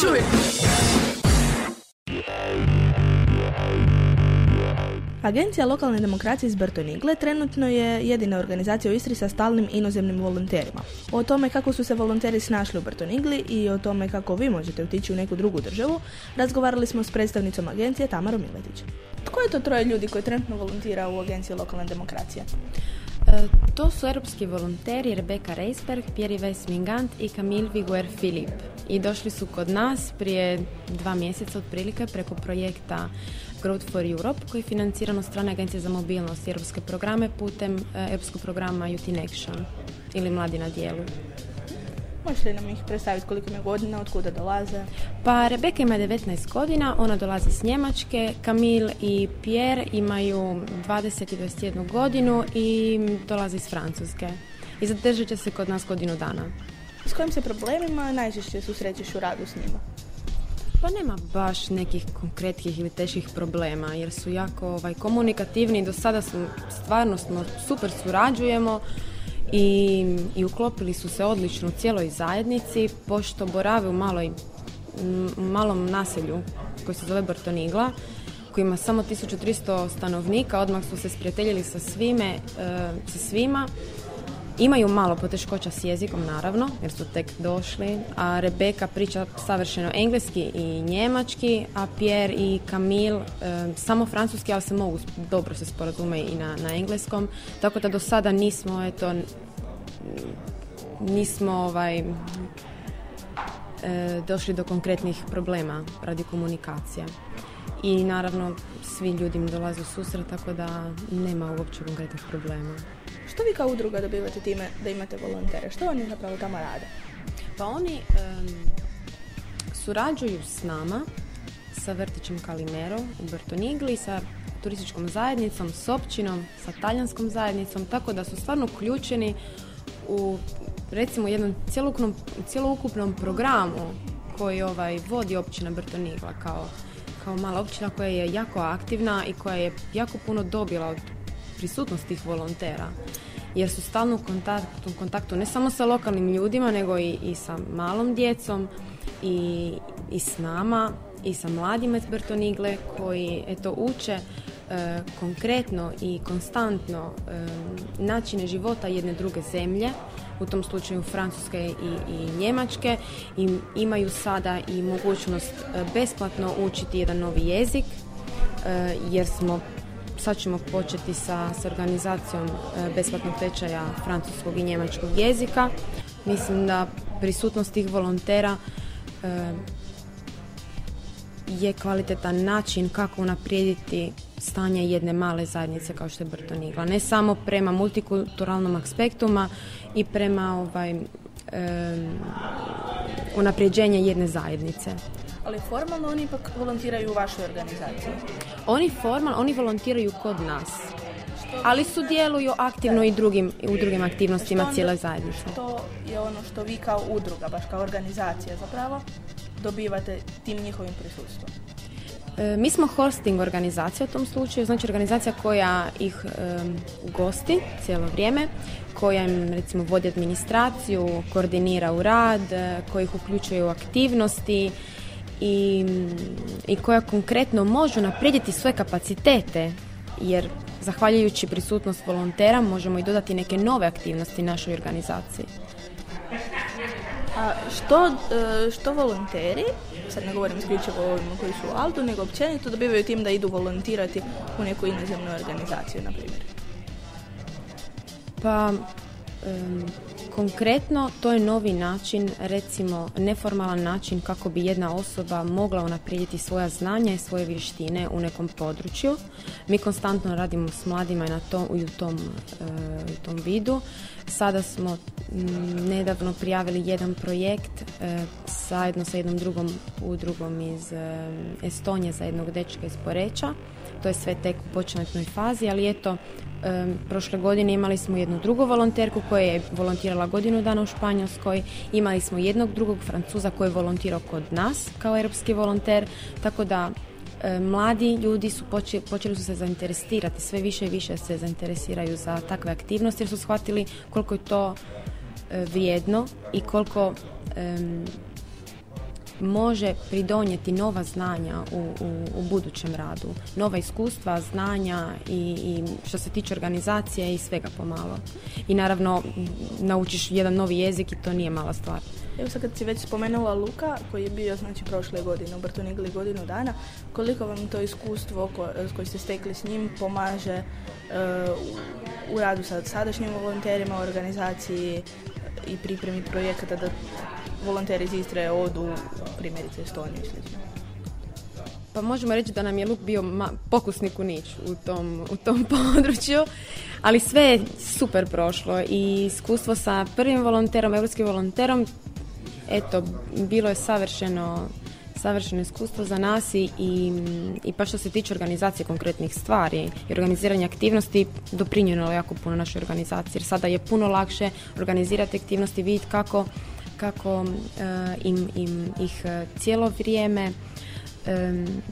Čuju. Agencija lokalne demokracije iz Bertonigle trenutno je jedina organizacija u Istri sa stalnim inozemnim volonterima. O tome kako su se volonteri snašli u Bertonigli i o tome kako vi možete otići u neku drugu državu, razgovarali smo s predstavnicom agencije Tamarom Miletić. Tko je to troje ljudi koji trenutno volontira u agenciji lokalne demokracije? To su europski volonteri Rebecca Reisberg, Pierre Weiss Mingant i Camille Viguer Filip. I došli su kod nas prije dva mjeseca otprilike preko projekta Growth for Europe koji je financiran od strane Agencije za mobilnost i europske programe putem e, europskog programa Youth in Action ili Mladi na dijelu. Možete li nam ih predstaviti koliko ima godina, od kuda dolaze? Pa Rebeka ima 19 godina, ona dolazi s Njemačke, Camille i Pierre imaju 20 i 21 godinu i dolazi iz Francuske. I zadržat će se kod nas godinu dana. S kojim se problemima najčešće susrećeš u radu s njima? Pa nema baš nekih konkretnih ili teških problema jer su jako ovaj, komunikativni. Do sada su stvarno smo super surađujemo i, i uklopili su se odlično u cijeloj zajednici pošto borave u maloj, malom naselju koji se zove Bartonigla koji ima samo 1300 stanovnika, odmah su se sprijateljili sa svime, e, sa svima Imaju malo poteškoća s jezikom, naravno, jer su tek došli, a Rebeka priča savršeno engleski i njemački, a Pierre i Camille e, samo francuski, ali se mogu dobro se sporazume i na, na engleskom, tako da do sada nismo, eto, nismo ovaj, e, došli do konkretnih problema radi komunikacije. I naravno, svi ljudi mi dolaze u susret, tako da nema uopće konkretnih problema. Što vi kao udruga dobivate time da imate volontere? Što oni zapravo tamo rade? Pa oni em, surađuju s nama, sa vrtićem Kalimero u Bertonigli, sa turističkom zajednicom, s općinom, sa talijanskom zajednicom, tako da su stvarno uključeni u recimo jednom cjelokupnom, programu koji ovaj vodi općina Bertonigla kao, kao mala općina koja je jako aktivna i koja je jako puno dobila od prisutnosti tih volontera jer su stalno u kontaktu, kontaktu ne samo sa lokalnim ljudima nego i, i sa malom djecom i, i s nama i sa mladima iz Bertonigle koji eto uče e, konkretno i konstantno e, načine života jedne druge zemlje u tom slučaju Francuske i, i Njemačke i imaju sada i mogućnost e, besplatno učiti jedan novi jezik e, jer smo sad ćemo početi sa, s organizacijom e, besplatnog tečaja francuskog i njemačkog jezika. Mislim da prisutnost tih volontera e, je kvalitetan način kako unaprijediti stanje jedne male zajednice kao što je Brtonigla. Ne samo prema multikulturalnom aspektuma i prema ovaj, em, unapređenje jedne zajednice. Ali formalno oni ipak volontiraju u vašoj organizaciji. Oni formal, oni volontiraju kod nas. Ali sudjeluju aktivno i drugim, u drugim aktivnostima onda- cijele zajednice. To je ono što vi kao udruga, baš kao organizacija zapravo, dobivate tim njihovim prisustvom. E, mi smo hosting organizacija u tom slučaju, znači organizacija koja ih em, gosti cijelo vrijeme, koja im recimo vodi administraciju, koordinira u rad, e, koji ih uključuje u aktivnosti i, i koja konkretno može naprijediti svoje kapacitete jer zahvaljujući prisutnost volontera možemo i dodati neke nove aktivnosti našoj organizaciji. A što, e, što volonteri, sad ne govorim isključivo o ovima koji su u Altu, nego općenito dobivaju tim da idu volontirati u neku inozemnu organizaciju, na primjer? Pa, konkretno to je novi način, recimo neformalan način kako bi jedna osoba mogla unaprijediti svoja znanja i svoje vještine u nekom području. Mi konstantno radimo s mladima i na tom, i u tom, e, tom vidu. Sada smo nedavno prijavili jedan projekt e, zajedno sa jednom drugom udrugom iz e, Estonije za jednog dečka iz Poreča. To je sve tek u početnoj fazi, ali eto, em, prošle godine imali smo jednu drugu volonterku koja je volontirala godinu dana u Španjolskoj, imali smo jednog drugog Francuza koji je volontirao kod nas kao europski volonter, tako da e, mladi ljudi su poče- počeli su se zainteresirati, sve više i više se zainteresiraju za takve aktivnosti jer su shvatili koliko je to e, vrijedno i koliko može pridonijeti nova znanja u, u, u budućem radu. Nova iskustva, znanja i, i što se tiče organizacije i svega pomalo. I naravno naučiš jedan novi jezik i to nije mala stvar. Evo sad kad si već spomenula Luka, koji je bio znači prošle godine u Bartonigli godinu dana, koliko vam to iskustvo ko, koje ste stekli s njim pomaže e, u, u radu sa sadašnjim volonterima, organizaciji i pripremi projekata da volonteri iz Istre odu primjerice Estoniju i slično? Pa možemo reći da nam je Luk bio ma- pokusni kunić u tom, u tom području, ali sve je super prošlo i iskustvo sa prvim volonterom, europskim volonterom, eto, bilo je savršeno savršeno iskustvo za nas i, i, pa što se tiče organizacije konkretnih stvari i organiziranja aktivnosti doprinijelo je jako puno našoj organizaciji jer sada je puno lakše organizirati aktivnosti, vidjeti kako, kako eh, im, im ih eh, cijelo vrijeme em,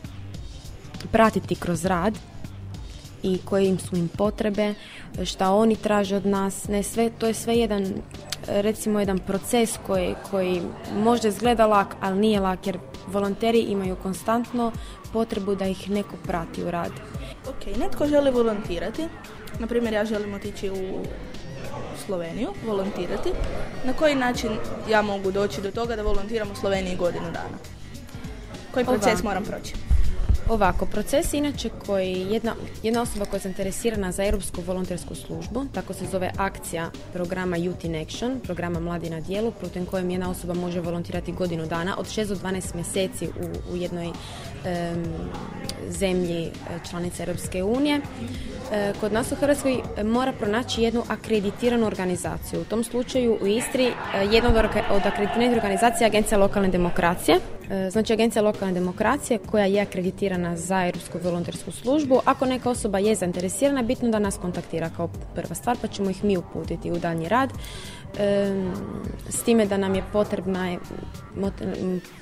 pratiti kroz rad i koje im su im potrebe, šta oni traže od nas, ne sve, to je sve jedan e, recimo jedan proces koji, koji možda izgleda lak, ali nije lak jer volonteri imaju konstantno potrebu da ih neko prati u rad. Ok, netko želi volontirati, na primjer ja želim otići u Sloveniju, volontirati. Na koji način ja mogu doći do toga da volontiram u Sloveniji godinu dana? Koji proces Ovako. moram proći? Ovako, proces inače koji jedna, jedna osoba koja je zainteresirana za europsku volontersku službu, tako se zove akcija programa Youth in Action, programa Mladi na dijelu, putem kojem jedna osoba može volontirati godinu dana od 6 do 12 mjeseci u, u jednoj em, zemlji e, članice Europske unije. E, kod nas u Hrvatskoj e, mora pronaći jednu akreditiranu organizaciju. U tom slučaju u Istri e, jedna od akreditiranih organizacija je Agencija lokalne demokracije. E, Znači Agencija lokalne demokracije koja je akreditirana za Europsku volontersku službu. Ako neka osoba je zainteresirana, bitno da nas kontaktira kao prva stvar, pa ćemo ih mi uputiti u daljnji rad. E, s time da nam je potrebna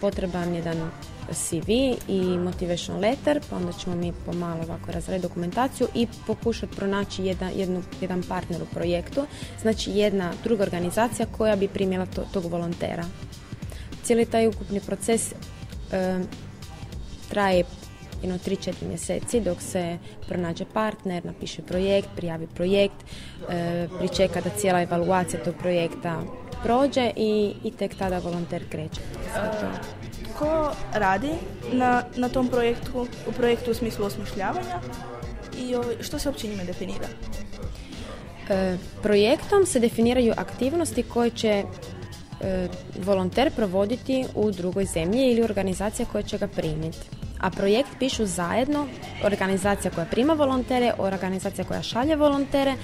potreban jedan CV i motivation letter, pa onda ćemo mi pomalo ovako razraditi dokumentaciju i pokušati pronaći jedan, jednu, jedan partner u projektu, znači jedna druga organizacija koja bi primjela to- tog volontera. Cijeli taj ukupni proces e, traje jedno 3-4 mjeseci dok se pronađe partner, napiše projekt, prijavi projekt, e, pričeka da cijela evaluacija tog projekta prođe i, i tek tada volonter kreće. Ko radi na, na tom projektu, u projektu u smislu osmišljavanja i što se uopće njime definira? E, projektom se definiraju aktivnosti koje će volonter provoditi u drugoj zemlji ili organizacija koja će ga primiti. A projekt pišu zajedno organizacija koja prima volontere, organizacija koja šalje volontere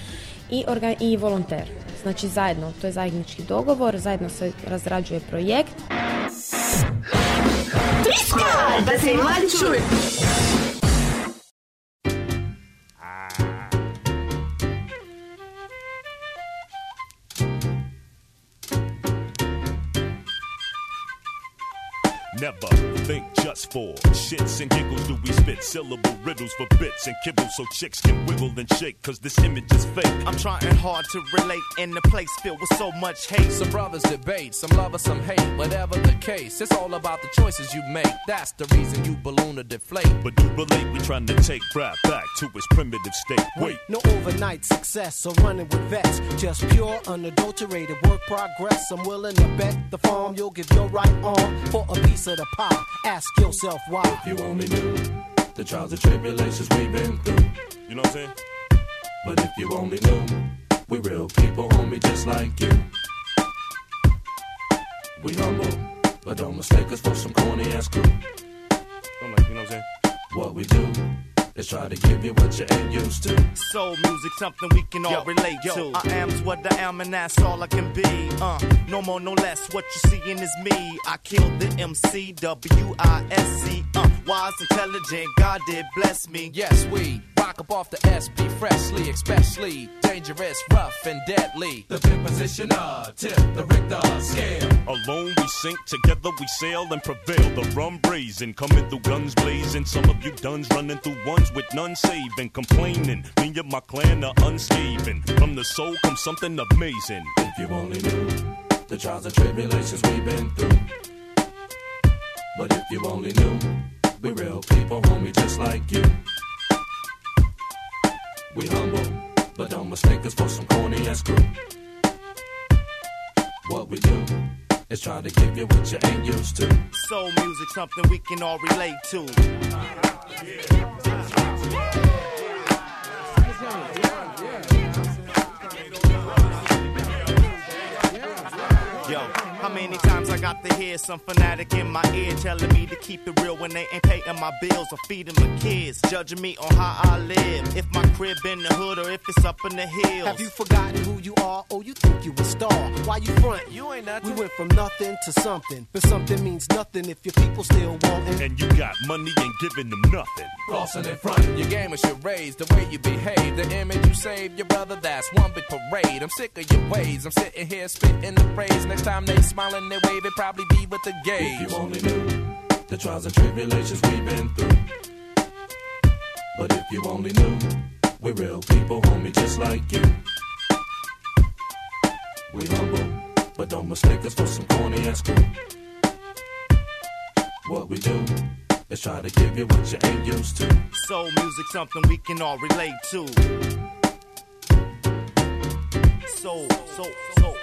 i, i volonter. Znači zajedno, to je zajednički dogovor, zajedno se razrađuje projekt Triska! Da se. Never think just for shits and giggles do we spit syllable riddles for bits and kibbles so chicks can wiggle and shake cause this image is fake. I'm trying hard to relate in a place filled with so much hate. Some brothers debate, some love or some hate. Whatever the case, it's all about the choices you make. That's the reason you balloon or deflate. But do relate, we trying to take rap back to its primitive state. Wait, No overnight success or running with vets. Just pure, unadulterated work progress. I'm willing to bet the farm you'll give your right arm for a piece of the pie. Ask yourself why. If you only knew the trials and tribulations we've been through. you know what I'm saying? But if you only knew, we real people, homie, just like you. We humble, but don't mistake us for some corny ass crew. I'm like, you know what I'm saying? What we do is try to give you what you ain't used to. Soul music, something we can all Yo, relate yo. to. I am's what I am, and that's all I can be. Uh, no more, no less. What you seeing is me. I killed the MC, W I S C. Uh, wise, intelligent, God did bless me. Yes, we rock up off the SB freshly, especially dangerous, rough, and deadly. The pin position, uh, tip the Richter scale. Alone we sink, together we sail and prevail. The rum brazen, coming through guns blazing. Some of you duns running through ones with none saving. Complaining, me and my clan are unscathed. From the soul comes something amazing. If you only knew the trials and tribulations we've been through. But if you only knew, we real people, homie, just like you. We humble, but don't mistake us for some corny ass crew. What we do is try to give you what you ain't used to. Soul music, something we can all relate to. Yo, how many times I got to hear some fanatic in my ear telling me to keep it real when they ain't paying my bills or feeding my kids, judging me on how I live, if my crib in the hood or if it's up in the hills. Have you forgotten who you are? Oh, you think you a star? Why you front? You ain't nothing. We went from nothing to something, but something means nothing if your people still wanting. And you got money and giving them nothing. Flossing in front, your game is your raise, the way you behave, the image you save, your brother, that's one big parade. I'm sick of your ways, I'm sitting here spitting the phrase. Next time they smiling, wave, it probably be with the gauge. If you only knew the trials and tribulations we've been through. But if you only knew, we're real people, homie, just like you. We humble, but don't mistake us for some corny ass crew. What we do is try to give you what you ain't used to. Soul music, something we can all relate to. Soul, soul, soul,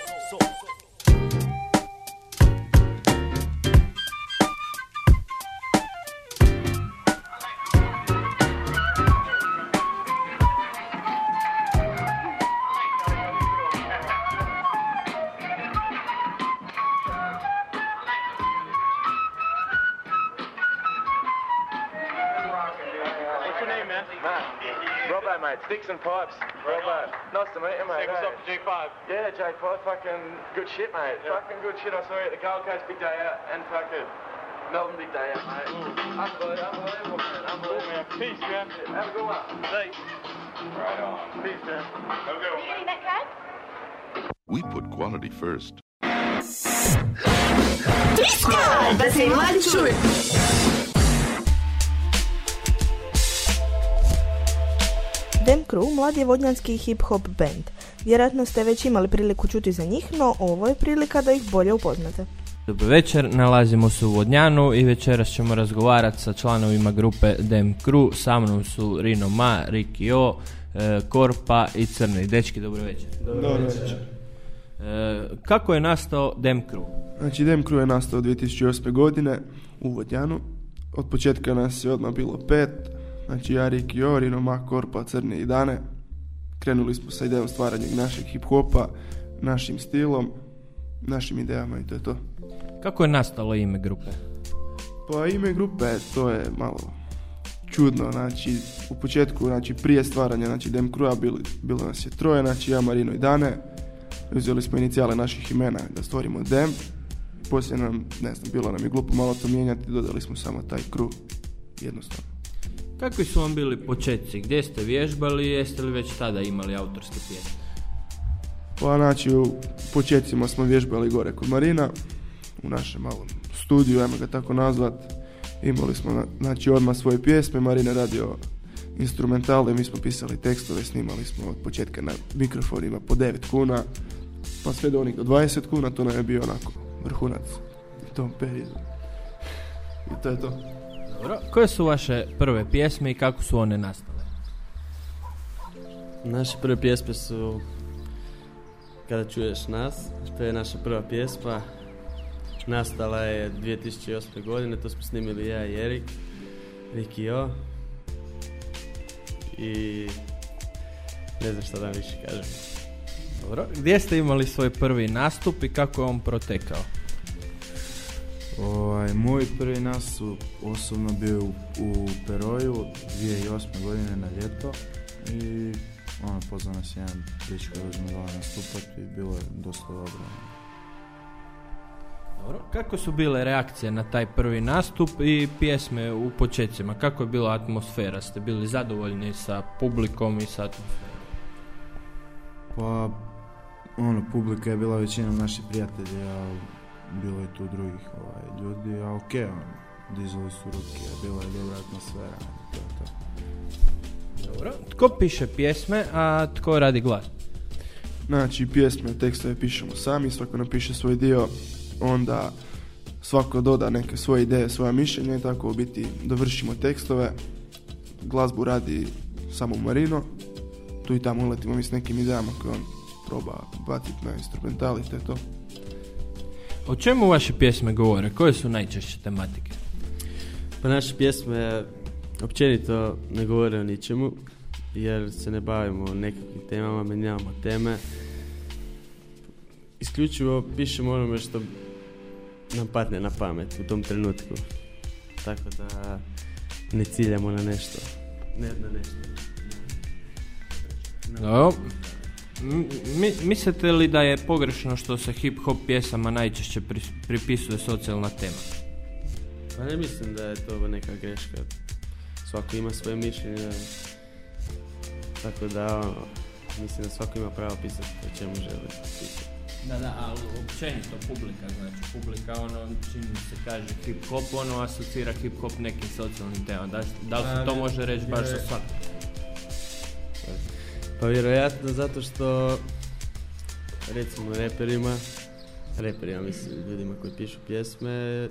Sticks and pipes. Robbo. Nice to meet you, mate. Hey, what's eh? G5? Yeah, J5. Fucking good shit, mate. Yeah. Fucking good shit. I saw you at the Gold Coast big day out and fucking Melbourne big day out, mate. Unbelievable, unbelievable, man. Unbelievable. man. Peace, man. Have a good one. See. Right on. Peace, man. Have a good one. We put quality first. Triska! Da se Dem Crew mladi je vodnjanski hip-hop band. Vjerojatno ste već imali priliku čuti za njih, no ovo je prilika da ih bolje upoznate. Dobro večer, nalazimo se u Vodnjanu i večeras ćemo razgovarati sa članovima grupe Dem Crew. Sa mnom su Rino Ma, Riki O, e, Korpa i Crni. Dečki, dobro večer. Dobro večer. E, kako je nastao Dem Crew? Znači, Dem Crew je nastao 2008. godine u Vodnjanu. Od početka nas je odmah bilo pet. Znači, ja, Riki O, Rino Ma, Korpa, Crni i Dane. Krenuli smo sa idejom stvaranja našeg hip-hopa, našim stilom, našim idejama i to je to. Kako je nastalo ime grupe? Pa ime grupe, to je malo čudno, znači u početku, znači prije stvaranja, znači Dem Crewa bili, bilo nas je troje, znači ja, Marino i Dane, uzeli smo inicijale naših imena da stvorimo Dem, poslije nam, ne znam, bilo nam je glupo malo to mijenjati, dodali smo samo taj crew, jednostavno. Kakvi su vam bili početci? Gdje ste vježbali? Jeste li već tada imali autorske pjesme? Pa znači u početcima smo vježbali gore kod Marina, u našem malom studiju, ajmo ga tako nazvat. Imali smo na- znači odmah svoje pjesme, Marina radio instrumentale, mi smo pisali tekstove, snimali smo od početka na mikrofonima po 9 kuna, pa sve do onih do 20 kuna, to nam je bio onako vrhunac u tom periodu. I to je to. Dobro. Koje su vaše prve pjesme i kako su one nastale? Naše prve pjesme su Kada čuješ nas, to je naša prva pjesma. Nastala je 2008. godine, to smo snimili ja i Erik, Riki i O. I ne znam šta da više kažem. Dobro. Gdje ste imali svoj prvi nastup i kako je on protekao? Ovaj, moj prvi nastup osobno bio u, u Peroju 2008. godine na ljeto i ono, pozvao nas je jedan dečko da uzme dole nastupati i bilo je dosta dobro. Dobro. Kako su bile reakcije na taj prvi nastup i pjesme u početcima? Kako je bila atmosfera? Ste bili zadovoljni sa publikom i sa atmosferom? Pa, ono, publika je bila većinom naših prijatelji, a bilo je tu drugih ovaj, ljudi, a ok, ono, dizali su ruke, bila je dobra atmosfera, to je to. Dobro. Tko piše pjesme, a tko radi glas? Znači, pjesme, tekstove pišemo sami, svako napiše svoj dio, onda svako doda neke svoje ideje, svoja mišljenja i tako u biti dovršimo tekstove. Glazbu radi samo Marino, tu i tamo uletimo mi s nekim idejama koje on proba baciti na instrumentali, te to. O čemu vaše pjesme govore? Koje su najčešće tematike? Pa naše pjesme općenito ne govore o ničemu, jer se ne bavimo nekakvim temama, menjavamo teme. Isključivo pišemo onome što nam padne na pamet u tom trenutku. Tako da ne ciljamo na nešto. Ne na nešto. Dobro. Mi- mislite li da je pogrešno što se hip-hop pjesama najčešće pri- pripisuje socijalna tema? Pa ne mislim da je to neka greška. Svako ima svoje mišljenje. Tako da ono, mislim da svako ima pravo pisati o čemu želi pisati. Da, da, ali općenito publika, znači publika ono, čim se kaže hip-hop, ono asocira hip-hop nekim socijalnim temama. Da, da li se to može reći baš za svak? Pa vjerojatno zato što recimo reperima, reperima mislim ljudima koji pišu pjesme,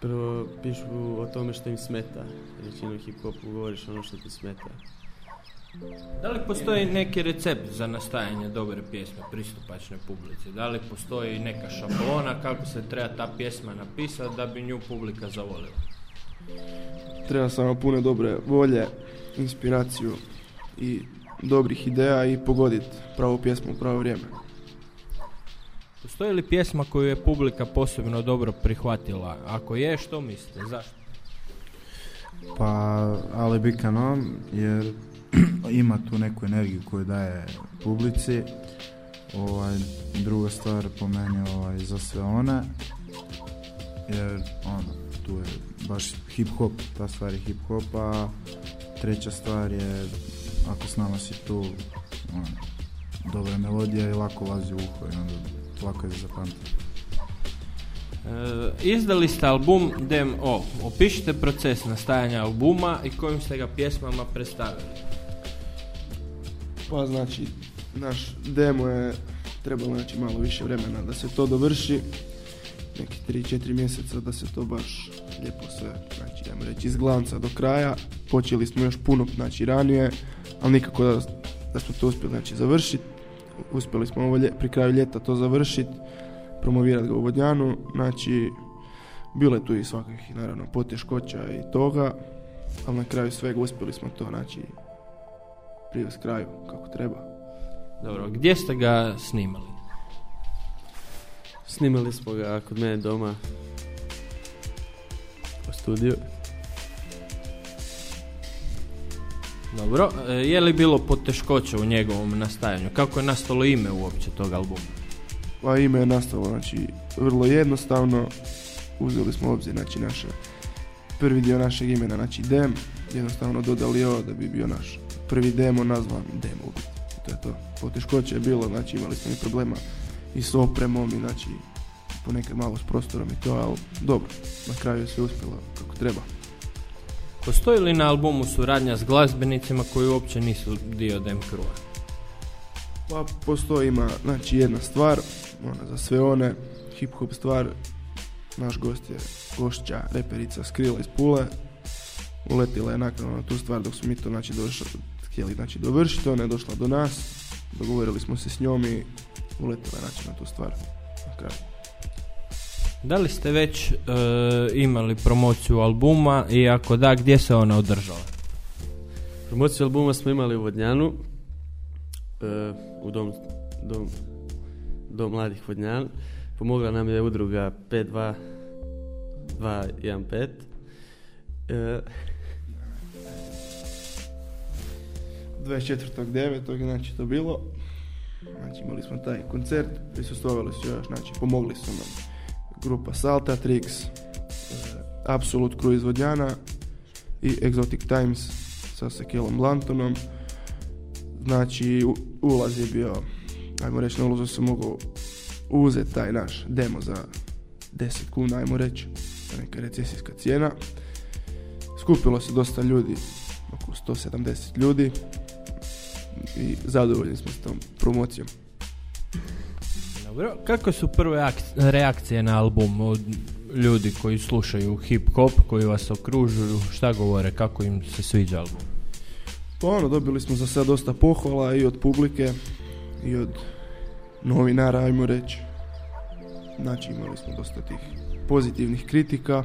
prvo pišu o tome što im smeta. Većinom hip-hopu govoriš ono što ti smeta. Da li postoji neki recept za nastajanje dobre pjesme, pristupačne publici? Da li postoji neka šablona kako se treba ta pjesma napisati da bi nju publika zavolila? Treba samo puno dobre volje, inspiraciju i dobrih ideja i pogoditi pravu pjesmu u pravo vrijeme. Postoji li pjesma koju je publika posebno dobro prihvatila? Ako je, što mislite? Zašto? Pa, ali bikano, jer ima tu neku energiju koju daje publici. Ovaj, druga stvar po meni ovaj, za sve one, jer ono, tu je baš hip hop, ta stvar je hip hop, a treća stvar je ako s nama si tu, ono, dobra melodija i lako lazi u uho i onda lako je za zapamtiti. E, izdali ste album DMO. Opišite proces nastajanja albuma i kojim ste ga pjesmama predstavili. Pa znači, naš demo je trebalo znači malo više vremena da se to dovrši. Neki 3-4 mjeseca da se to baš lijepo sve, znači, ajmo reći, iz glanca do kraja. Počeli smo još puno, znači, ranije, ali nikako da, da smo to uspjeli, znači, završiti. Uspjeli smo ovo lje- pri kraju ljeta to završiti, promovirati ga u Vodnjanu, znači, bilo je tu i svakakih, naravno, poteškoća i toga, ali na kraju svega uspjeli smo to, znači, privesti kraju kako treba. Dobro, gdje ste ga snimali? Snimali smo ga kod mene doma u studiju. Dobro, e, je li bilo poteškoća u njegovom nastajanju? Kako je nastalo ime uopće tog albuma? Pa ime je nastalo, znači, vrlo jednostavno. Uzeli smo obzir, znači, prvi dio našeg imena, znači, Dem. Jednostavno dodali ovo da bi bio naš prvi demo nazvan Demo. To je to. Poteškoće je bilo, znači, imali smo i problema i s opremom i, znači, ponekad malo s prostorom i to, ali dobro. Na kraju je sve uspjelo kako treba. Postoji li na albumu suradnja s glazbenicima koji uopće nisu dio Dem Crew-a? Pa postoji ima, znači jedna stvar, ona za sve one, hip hop stvar, naš gost je gošća, reperica Skrila iz Pule, uletila je naknadno na tu stvar dok smo mi to znači došli, htjeli znači dovršiti, ona je došla do nas, dogovorili smo se s njom i uletila je znači na tu stvar na kraju. Da li ste već e, imali promociju albuma i ako da, gdje se ona održala? Promociju albuma smo imali u Vodnjanu, e, u dom, dom, dom mladih Vodnjan. Pomogla nam je udruga 52215. E, 24.9. je znači to bilo. Znači imali smo taj koncert, prisustvovali su još, znači pomogli su nam grupa Saltatrix, e, iz Vodnjana i Exotic Times sa Sekilom Blantonom. Znači ulaz je bio, ajmo reći na ulazu se mogao uzeti taj naš demo za 10 kuna, ajmo reći, neka recesijska cijena. Skupilo se dosta ljudi, oko 170 ljudi i zadovoljni smo s tom promocijom. Dobro, kako su prve ak- reakcije na album? Od ljudi koji slušaju hip hop, koji vas okružuju, šta govore, kako im se sviđa album? Pa ono, dobili smo za sad dosta pohvala i od publike i od novinara, ajmo reći. Znači imali smo dosta tih pozitivnih kritika.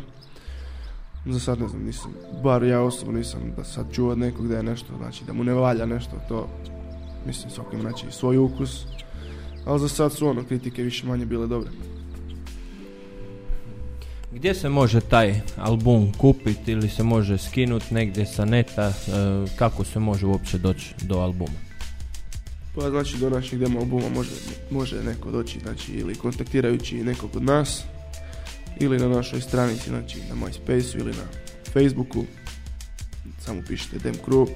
Za sad ne znam, nisam, bar ja osobno nisam da sad od nekog da je nešto, znači da mu ne valja nešto, to mislim svaki ima znači svoj ukus. Ali za sad su ono kritike više manje bile dobre. Gdje se može taj album kupiti ili se može skinuti negdje sa neta, e, kako se može uopće doći do albuma? Pa znači do našeg demo albuma može, može neko doći, znači ili kontaktirajući nekog od nas, ili na našoj stranici, znači na MySpaceu ili na Facebooku. Samo pišite Dem Crew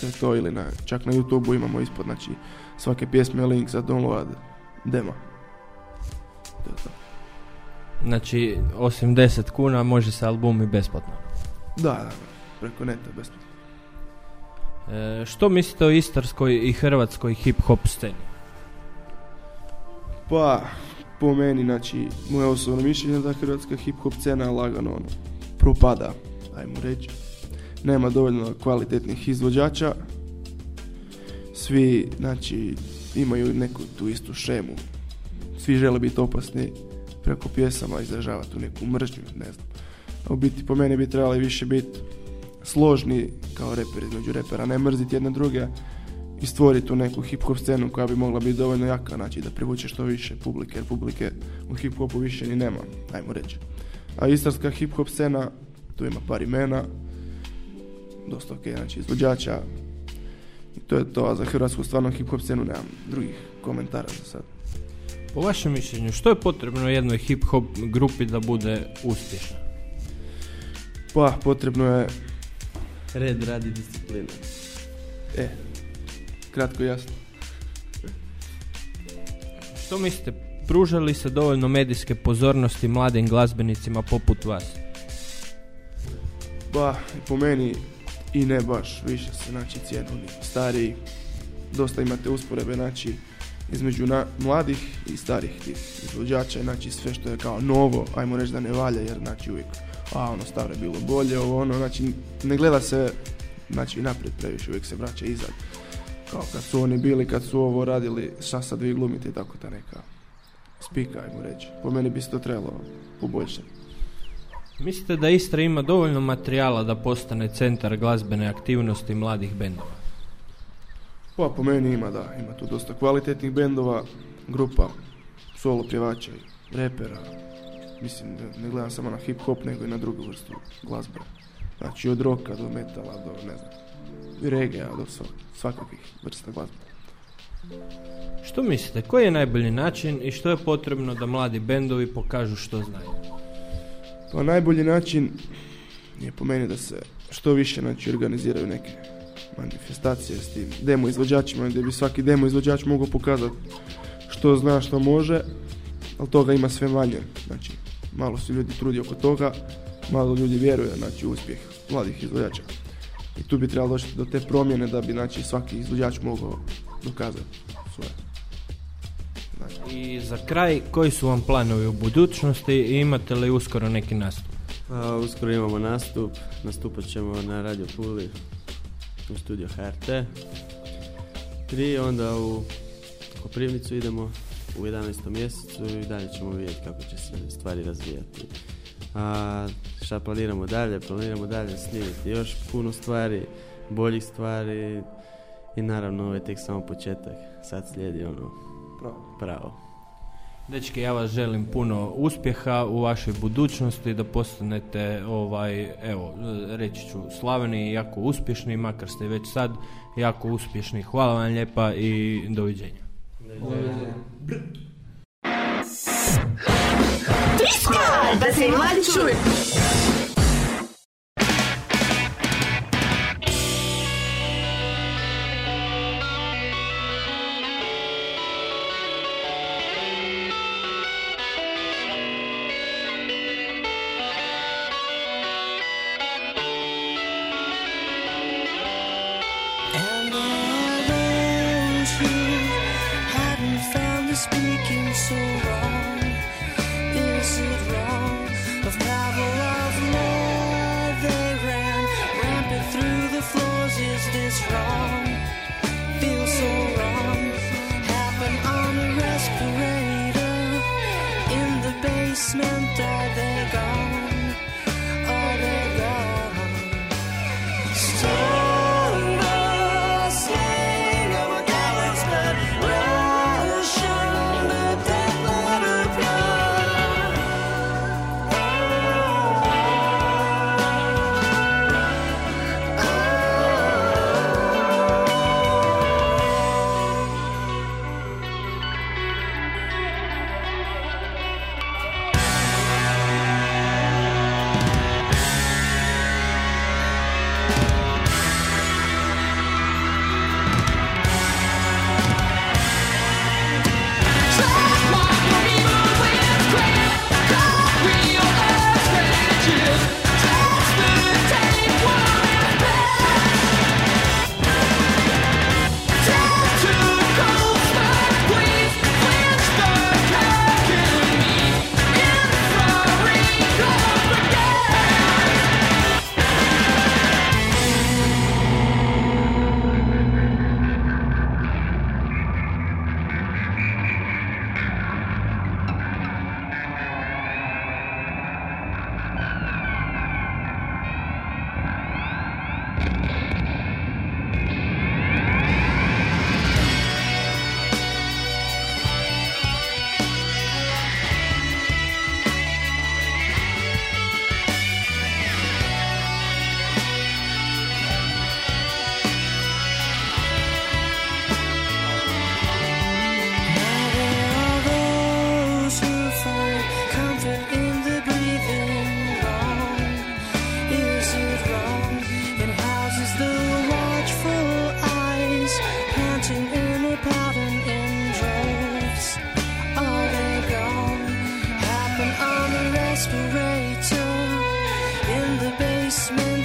to je to, ili na, čak na YouTubeu imamo ispod, znači svake pjesme je link za download dema. To je to. Znači, osim 10 kuna može se album i besplatno. Da, da, preko neta besplatno. E, što mislite o istarskoj i hrvatskoj hip-hop sceni? Pa, po meni, znači, moje osobno mišljenje je da hrvatska hip-hop scena lagano ono, propada, ajmo reći. Nema dovoljno kvalitetnih izvođača. Svi, znači, imaju neku tu istu šemu. Svi žele biti opasni preko pjesama, izražavati tu neku mržnju, ne znam. A u biti, po meni bi trebali više biti složni kao reperi između repera, ne mrziti jedne druge i stvoriti tu neku hip-hop scenu koja bi mogla biti dovoljno jaka, znači da privuče što više publike, jer publike u hip-hopu više ni nema, ajmo reći. A istarska hip-hop scena, tu ima par imena, dosta ok, znači izvođača, i to je to, a za hrvatsku stvarno hip-hop scenu nemam drugih komentara za sad. Po vašem mišljenju, što je potrebno jednoj hip-hop grupi da bude uspješna? Pa, potrebno je, Red radi disciplina. e, kratko i jasno. Što mislite, pruža li se dovoljno medijske pozornosti mladim glazbenicima poput vas? Pa, po meni i ne baš, više se znači ni stariji. Dosta imate usporebe, znači, između na, mladih i starih tih izvođača, znači sve što je kao novo, ajmo reći da ne valja, jer znači uvijek, a ono staro je bilo bolje, ovo ono, znači ne gleda se, znači naprijed previše, uvijek se vraća izad. Kao kad su oni bili, kad su ovo radili, šta sad vi glumite i tako ta neka spika, ajmo reći. Po meni bi se to trebalo poboljšati. Mislite da Istra ima dovoljno materijala da postane centar glazbene aktivnosti mladih bendova? Pa po meni ima da, ima tu dosta kvalitetnih bendova, grupa solo pjevača repera. Mislim, ne, ne gledam samo na hip hop, nego i na drugu vrstu glazbe. Znači od roka do metala, do ne znam, reggae, do sva- svakakvih vrsta glazbe. Što mislite, koji je najbolji način i što je potrebno da mladi bendovi pokažu što znaju? Pa najbolji način je po meni da se što više znači, organiziraju neke manifestacije s tim demo izvođačima gdje bi svaki demo izvođač mogao pokazati što zna, što može, ali toga ima sve manje. Znači, malo se ljudi trudi oko toga, malo ljudi vjeruje znači, u uspjeh mladih izvođača. I tu bi trebalo doći do te promjene da bi znači, svaki izvođač mogao dokazati svoje. I za kraj, koji su vam planovi u budućnosti i imate li uskoro neki nastup? A, uskoro imamo nastup, nastupat ćemo na Radio Puli u studio HRT. Tri, onda u Koprivnicu idemo u 11. mjesecu i dalje ćemo vidjeti kako će se stvari razvijati. A šta planiramo dalje? Planiramo dalje snimiti još puno stvari, boljih stvari i naravno ovo je tek samo početak. Sad slijedi ono Pravo. Dečki, ja vas želim puno uspjeha u vašoj budućnosti, da postanete, ovaj, evo, reći ću, slaveni i jako uspješni, makar ste već sad jako uspješni. Hvala vam lijepa i doviđenja. Triska! Da se mladi čuju.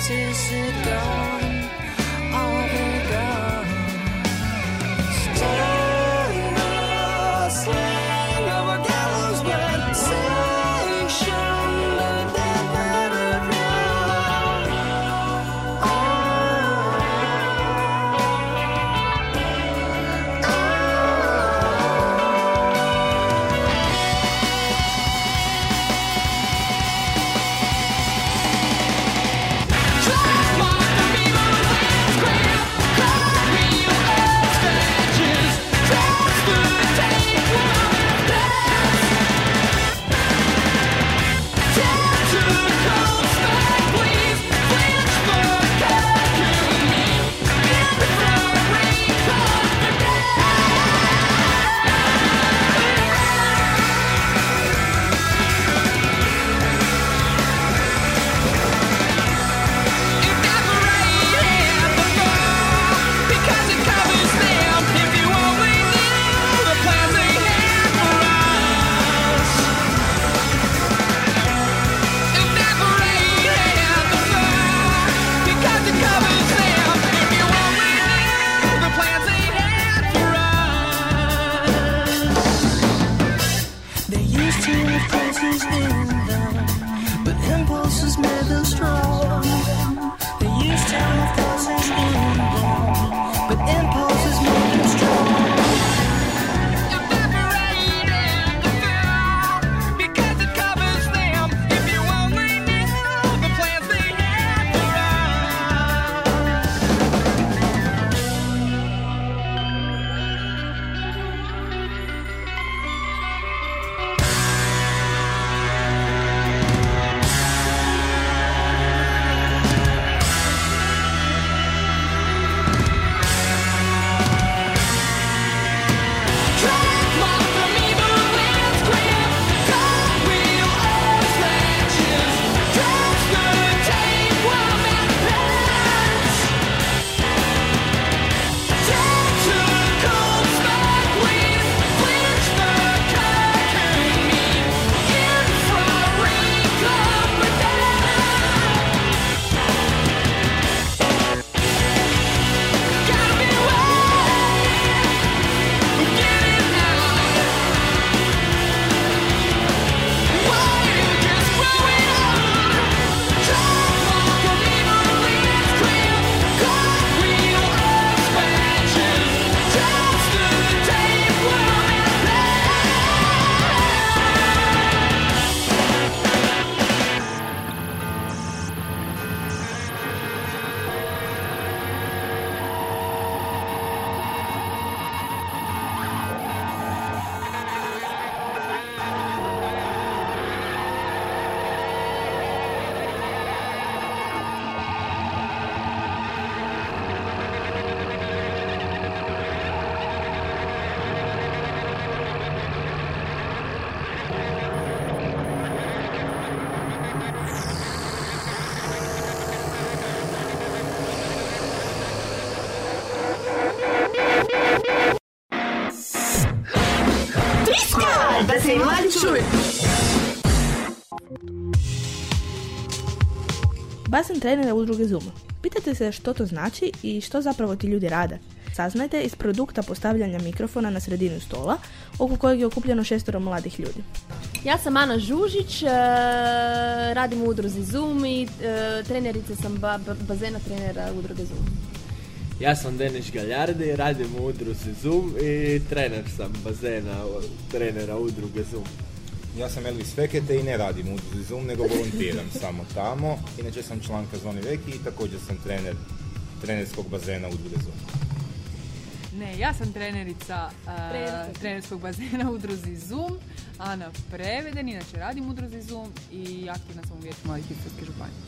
其实都 Bazen trenera udruge Zoom. Pitate se što to znači i što zapravo ti ljudi rade. Saznajte iz produkta postavljanja mikrofona na sredinu stola, oko kojeg je okupljeno šestoro mladih ljudi. Ja sam Ana Žužić, e, radim u udruzi Zoom i e, trenerica sam ba- ba- bazena trenera udruge Zoom. Ja sam Denis Galjardi, radim u udruzi Zoom i trener sam bazena trenera udruge Zoom. Ja sam Elvis Fekete i ne radim u Udruzi Zoom, nego volontiram samo tamo. Inače sam član Kazoni Veki i također sam trener trenerskog bazena Udruge Zoom. Ne, ja sam trenerica uh, trenerskog bazena u udruzi Zoom, Ana Preveden, inače radim u udruzi Zoom i aktivna sam u vijeću mladih Istarske županije.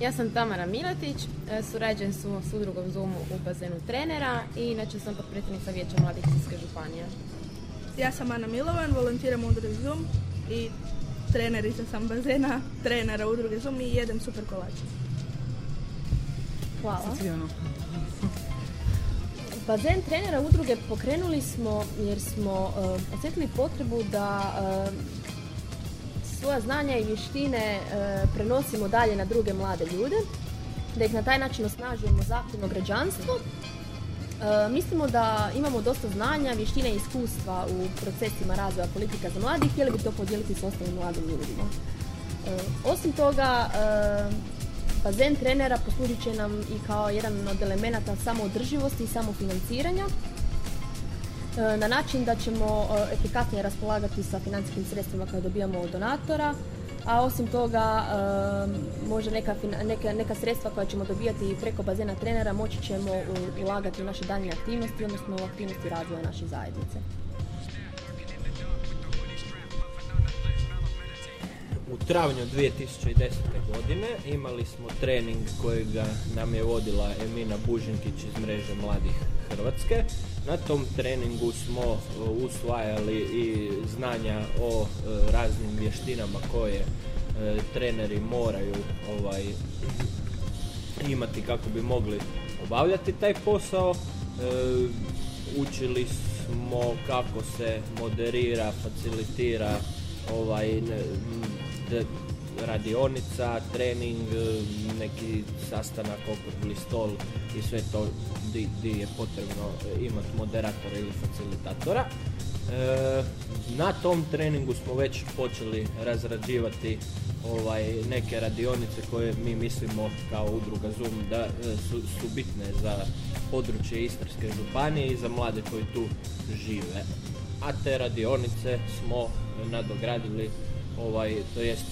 Ja sam Tamara Miletić, e, surađujem su s udrugom Zoom u bazenu trenera i inače sam potpredsjednica Vijeća mladih Istarske županije. Ja sam Ana Milovan, volontiram u udruzi Zoom i trenerica sam bazena, trenera udruge Zoom i jedem super kolač. Hvala. Ono, Bazen trenera udruge pokrenuli smo jer smo e, osjetili potrebu da e, svoja znanja i vještine e, prenosimo dalje na druge mlade ljude, da ih na taj način osnažujemo za aktivno građanstvo. E, mislimo da imamo dosta znanja, vještine i iskustva u procesima razvoja politika za mlade i htjeli bi to podijeliti s ostalim mladim ljudima. E, osim toga, e, bazen trenera poslužit će nam i kao jedan od elemenata samoodrživosti i samofinanciranja na način da ćemo e, efikasnije raspolagati sa financijskim sredstvima koje dobijamo od donatora, a osim toga e, može neka, neka, neka sredstva koja ćemo dobijati preko bazena trenera moći ćemo ulagati u naše daljnje aktivnosti, odnosno u aktivnosti razvoja naše zajednice. Travnju 2010. godine imali smo trening kojega nam je vodila Emina Bužinkić iz mreže Mladih Hrvatske. Na tom treningu smo e, usvajali i znanja o e, raznim vještinama koje e, treneri moraju ovaj, imati kako bi mogli obavljati taj posao. Učili smo kako se moderira, facilitira ovaj radionica, trening, e, neki sastanak, okrugli stol i sve to di, je potrebno e, imati moderatora ili facilitatora. E, na tom treningu smo već počeli razrađivati ovaj, neke radionice koje mi mislimo kao udruga Zoom da e, su, su bitne za područje Istarske županije i za mlade koji tu žive. A te radionice smo nadogradili, ovaj, to jest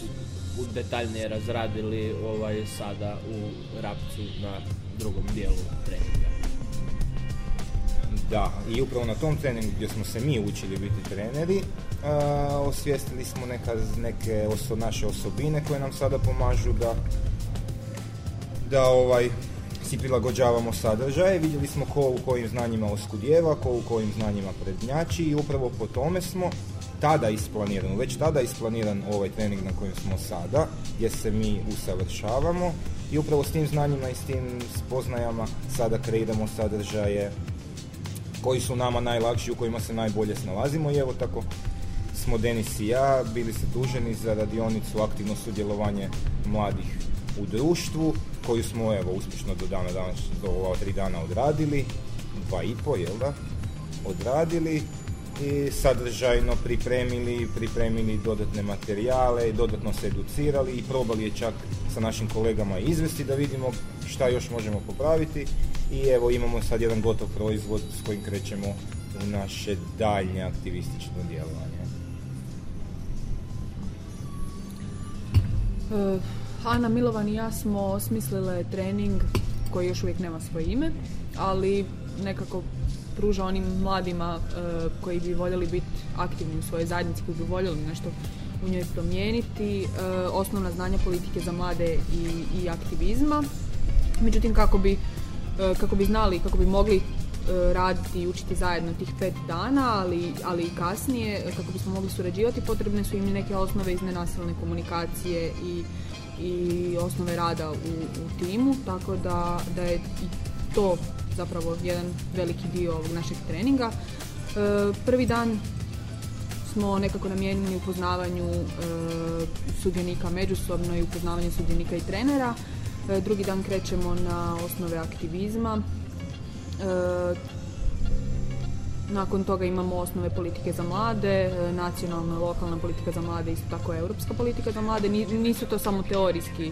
detaljnije razradili ovaj, sada u Rapcu na drugom dijelu treninga. Da, i upravo na tom treningu gdje smo se mi učili biti treneri, a, osvijestili smo neka, neke oso, naše osobine koje nam sada pomažu da, da ovaj, si prilagođavamo sadržaje, vidjeli smo ko u kojim znanjima oskudjeva, ko u kojim znanjima prednjači i upravo po tome smo tada isplanirano, već tada isplaniran ovaj trening na kojem smo sada, gdje se mi usavršavamo i upravo s tim znanjima i s tim spoznajama sada kreiramo sadržaje koji su nama najlakši, u kojima se najbolje snalazimo i evo tako smo Denis i ja bili zaduženi za radionicu aktivno sudjelovanje mladih u društvu koju smo evo uspješno do dana danas do ova tri dana odradili, dva i po, jel da? Odradili i sadržajno pripremili, pripremili dodatne materijale dodatno se educirali i probali je čak sa našim kolegama izvesti da vidimo šta još možemo popraviti i evo imamo sad jedan gotov proizvod s kojim krećemo u naše daljnje aktivistično djelovanje. Uh, Ana Milovan i ja smo osmislile trening koji još uvijek nema svoje ime, ali nekako pruža onim mladima uh, koji bi voljeli biti aktivni u svojoj zajednici, koji bi voljeli nešto u njoj promijeniti, uh, osnovna znanja politike za mlade i, i aktivizma. Međutim, kako bi, uh, kako bi znali, kako bi mogli raditi i učiti zajedno tih pet dana, ali, ali i kasnije, kako bismo mogli surađivati, potrebne su im neke osnove iz nenasilne komunikacije i, i osnove rada u, u timu, tako da, da je to zapravo jedan veliki dio ovog našeg treninga. E, prvi dan smo nekako namijenjeni upoznavanju e, sudionika međusobno i upoznavanju sudionika i trenera. E, drugi dan krećemo na osnove aktivizma. Nakon toga imamo osnove politike za mlade, nacionalna, lokalna politika za mlade, isto tako europska politika za mlade. Ni- Nisu to samo teorijski,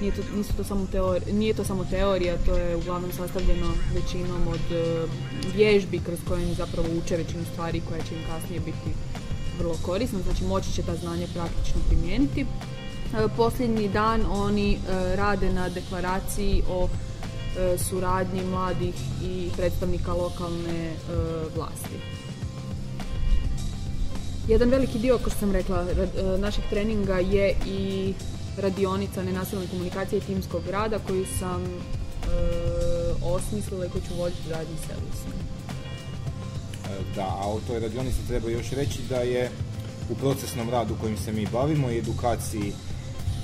nije to, nisu to samo teori- nije to samo teorija, to je uglavnom sastavljeno većinom od e, vježbi kroz koje oni zapravo uče većinu stvari koje će im kasnije biti vrlo korisno, znači moći će ta znanja praktično primijeniti. E, Posljednji dan oni e, rade na deklaraciji o suradnji mladih i predstavnika lokalne vlasti. Jedan veliki dio, kao što sam rekla, našeg treninga je i radionica nenasilne komunikacije i timskog rada koju sam e, osmislila i koju ću voditi zajedno s. E, Da, a o toj radionici treba još reći da je u procesnom radu kojim se mi bavimo i edukaciji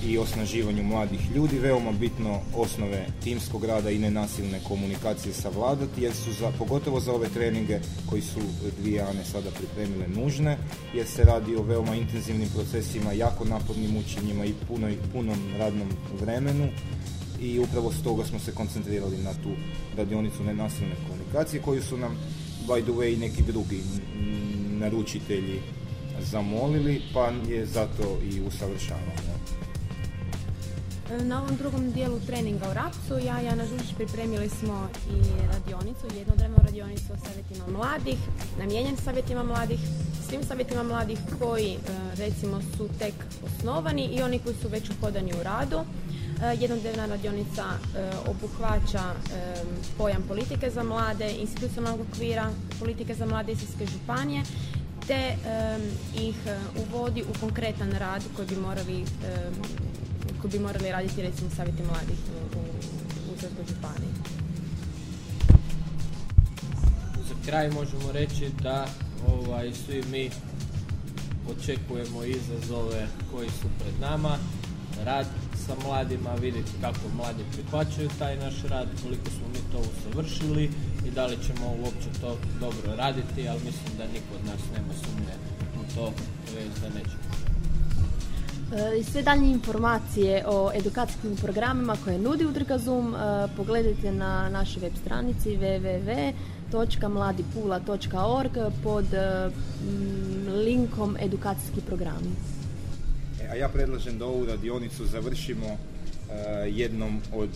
i osnaživanju mladih ljudi veoma bitno osnove timskog rada i nenasilne komunikacije savladati jer su za, pogotovo za ove treninge koji su dvije Ane sada pripremile nužne jer se radi o veoma intenzivnim procesima, jako napornim učenjima i punoj, punom radnom vremenu i upravo stoga smo se koncentrirali na tu radionicu nenasilne komunikacije koju su nam by the way neki drugi naručitelji zamolili pa je zato i usavršavamo. Na ovom drugom dijelu treninga u Rapcu, ja i Ana Žužić pripremili smo i radionicu, jednodnevnu radionicu o savjetima mladih, namijenjen savjetima mladih, svim savjetima mladih koji e, recimo su tek osnovani i oni koji su već uhodani u radu. E, Jednodnevna radionica e, obuhvaća pojam politike za mlade, institucionalnog okvira, politike za mlade Istarske županije, te ih uvodi u konkretan rad koji bi morali koji bi morali raditi recimo savjeti mladih u, u, u županiji. Za kraj možemo reći da ovaj, svi mi očekujemo izazove koji su pred nama, rad sa mladima, vidjeti kako mladi prihvaćaju taj naš rad, koliko smo mi to usavršili i da li ćemo uopće to dobro raditi, ali mislim da niko od nas nema sumnje u to, je da nećemo. E, I sve daljnje informacije o edukacijskim programima koje nudi Udruga Zoom e, pogledajte na našoj web stranici www.mladipula.org pod e, m, linkom edukacijski programi. E, A ja predlažem da ovu radionicu završimo jednom od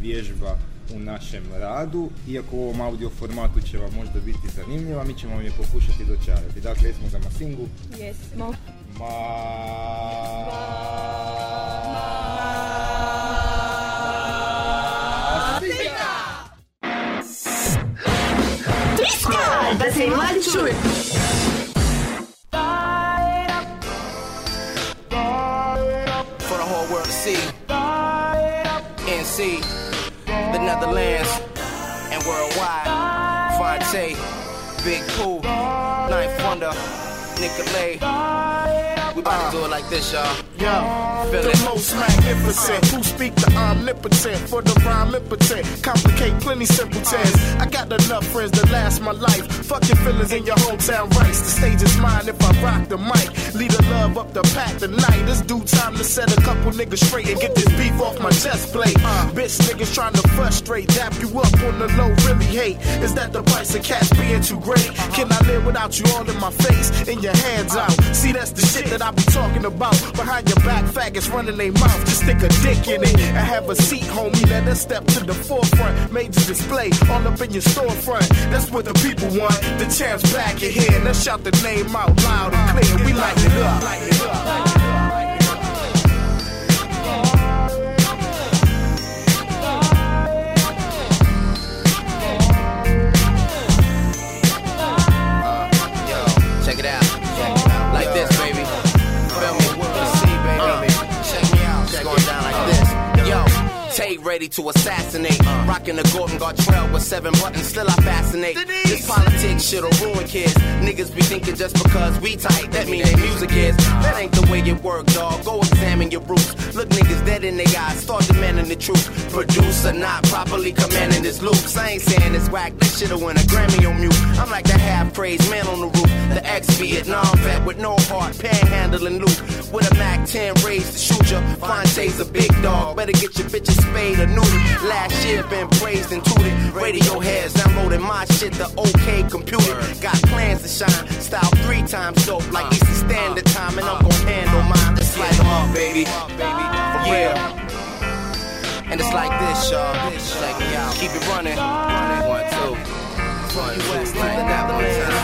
vježba u našem radu, iako u ovom audio formatu će vam možda biti zanimljiva, mi ćemo vam je pokušati dočarati. Dakle, jesmo za masingu. Jesmo. Triska! I mladi čuju. for the whole world to see. NC, the Netherlands, and worldwide. Fonte, Big Pooh, Ninth Wonder, Nicolay. We about to do it like this, y'all. Yo, Feel the it. most magnificent who speak the omnipotent for the rhyme impotent. Complicate plenty simpletons. I got enough friends to last my life. Fuck your feelings in your hometown rights. The stage is mine if I rock the mic. Lead a love up the path tonight. It's due time to set a couple niggas straight and get this beef off my chest plate. Bitch niggas trying to frustrate, dap you up on the low, really hate. Is that the price of cash being too great? Can I live without you all in my face and your hands out? See, that's the shit that I be talking about. Behind your back, faggots running their mouth. Just stick a dick in it and have a seat, homie. Let us step to the forefront. Major display all up in your storefront. That's what the people want. The champs back in here. Let's shout the name out loud and clear. We light it up. Light it up. Ready to assassinate. Uh. Rocking a Gordon Gartrell with seven buttons, still I fascinate. This politics shit'll ruin kids. Niggas be thinking just because we tight, that mean they music is. Uh. That ain't the way it work, dog. Go examine your roots. Look niggas dead in their eyes, start demanding the truth. Producer not properly commanding this loops. I ain't saying it's whack, that shit'll win a Grammy on mute. I'm like the half praised man on the roof. The ex-Vietnam vet with no heart, panhandling loot. With a MAC 10 raised to shoot ya. Fonte's a big dog, better get your bitches spayed or neutered. Last year been praised and tooted. Radio heads downloading my shit, the OK computer. Got plans to shine, style three times dope, like Eastern Standard Time, and I'm gon' handle mine. Let's light 'em up, baby. For real. And it's like this, y'all. Check me out. Keep it running. One, two. One, two, like that one time.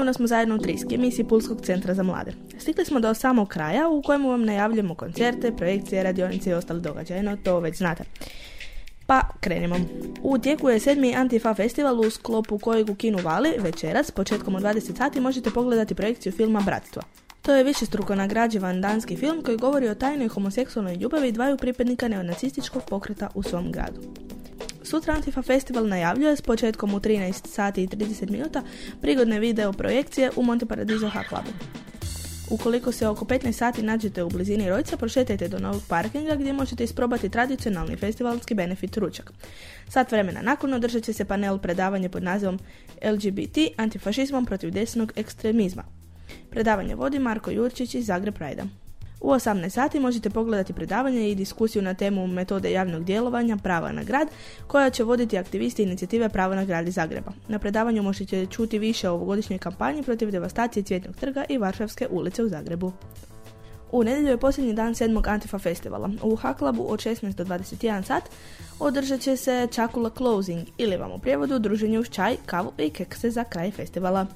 Ponovno smo zajedno u Triski, emisiji Pulskog centra za mlade. Stigli smo do samog kraja u kojemu vam najavljamo koncerte, projekcije, radionice i ostale događaje, no to već znate. Pa krenimo. U tijeku je sedmi Antifa festival u sklopu kojeg u Kinu Vali večeras, početkom od 20 sati, možete pogledati projekciju filma Bratstvo. To je višestruko nagrađivan danski film koji govori o tajnoj homoseksualnoj ljubavi dvaju pripadnika neonacističkog pokreta u svom gradu. Sutra Antifa Festival najavljuje s početkom u 13 sati i 30 minuta prigodne video projekcije u Monte Paradiso H Clubu. Ukoliko se oko 15 sati nađete u blizini Rojca, prošetajte do novog parkinga gdje možete isprobati tradicionalni festivalski benefit ručak. Sat vremena nakon održat će se panel predavanje pod nazivom LGBT antifašizmom protiv desnog ekstremizma. Predavanje vodi Marko Jurčić iz Zagreb Prajda. U 18 sati možete pogledati predavanje i diskusiju na temu metode javnog djelovanja Prava na grad, koja će voditi aktivisti inicijative Pravo na grad iz Zagreba. Na predavanju možete čuti više o ovogodišnjoj kampanji protiv devastacije Cvjetnog trga i Varšavske ulice u Zagrebu. U nedjelju je posljednji dan sedmog Antifa festivala. U Haklabu od 16 do 21 sat održat će se Čakula Closing ili vam u prijevodu druženje uz čaj, kavu i kekse za kraj festivala.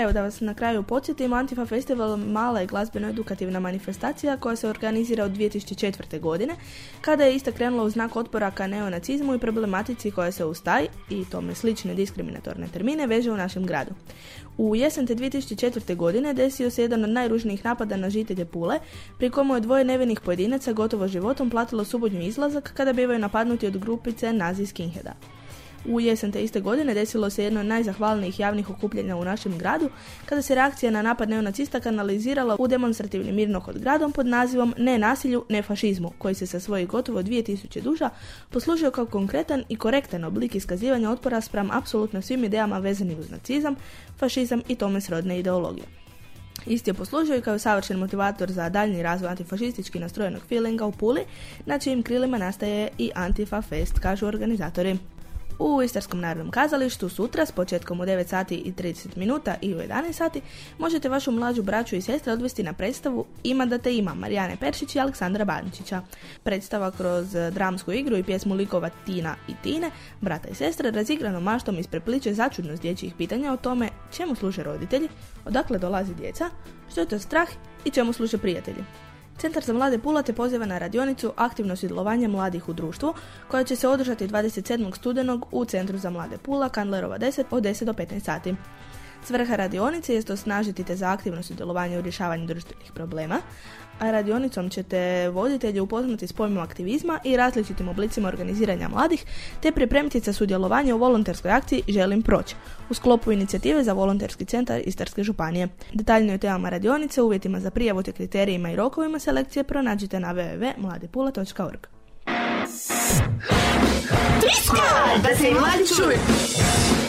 Evo da vas na kraju podsjetim, Antifa Festival mala je glazbeno-edukativna manifestacija koja se organizira od 2004. godine, kada je ista krenula u znak otpora ka neonacizmu i problematici koja se uz taj i tome slične diskriminatorne termine veže u našem gradu. U jesen te 2004. godine desio se jedan od najružnijih napada na žitelje Pule, pri komu je dvoje nevinih pojedinaca gotovo životom platilo subotnju izlazak kada bivaju napadnuti od grupice nazi skinheada. U jesen te iste godine desilo se jedno od najzahvalnijih javnih okupljanja u našem gradu, kada se reakcija na napad neonacista kanalizirala u demonstrativni mirnohod gradom pod nazivom Ne nasilju, ne fašizmu, koji se sa svojih gotovo 2000 duža poslužio kao konkretan i korektan oblik iskazivanja otpora spram apsolutno svim idejama vezanih uz nacizam, fašizam i tome srodne ideologije. Isti je poslužio i kao savršen motivator za daljnji razvoj antifašistički nastrojenog feelinga u Puli, na čijim krilima nastaje i Antifa Fest, kažu organizatori. U Istarskom narodnom kazalištu sutra s početkom u 9 sati i 30 minuta i u 11 sati možete vašu mlađu braću i sestre odvesti na predstavu Ima da te ima Marijane Peršić i Aleksandra Bančića. Predstava kroz dramsku igru i pjesmu likova Tina i Tine, brata i sestre, razigrano maštom isprepliče začudnost dječjih pitanja o tome čemu služe roditelji, odakle dolazi djeca, što je to strah i čemu služe prijatelji. Centar za mlade Pula te poziva na radionicu Aktivno sudjelovanje mladih u društvu, koja će se održati 27. studenog u Centru za mlade Pula, Kandlerova 10 od 10 do 15 sati. Svrha radionice jest osnažiti te za aktivno sudjelovanje u rješavanju društvenih problema, a radionicom ćete voditelji upoznati s pojmom aktivizma i različitim oblicima organiziranja mladih, te pripremiti za sudjelovanje u volonterskoj akciji Želim proći, u sklopu inicijative za volonterski centar Istarske županije. Detaljnije o temama radionice, uvjetima za prijavu te kriterijima i rokovima selekcije pronađite na www.mladipula.org. Da se mladi.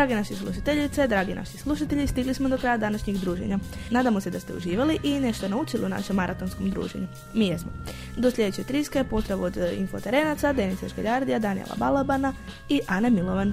Drage naši slušateljice, dragi naši slušatelji, stigli smo do kraja današnjeg druženja. Nadamo se da ste uživali i nešto naučili u našem maratonskom druženju. Mi jesmo. Do sljedeće triske pozdrav od e, infoterenaca, Denice Škeljardija, Danijela Balabana i Ane Milovan.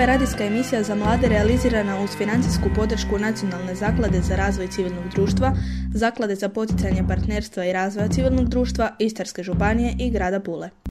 Ova je radijska emisija za mlade realizirana uz financijsku podršku Nacionalne zaklade za razvoj civilnog društva, Zaklade za poticanje partnerstva i razvoja civilnog društva, Istarske županije i grada Pule.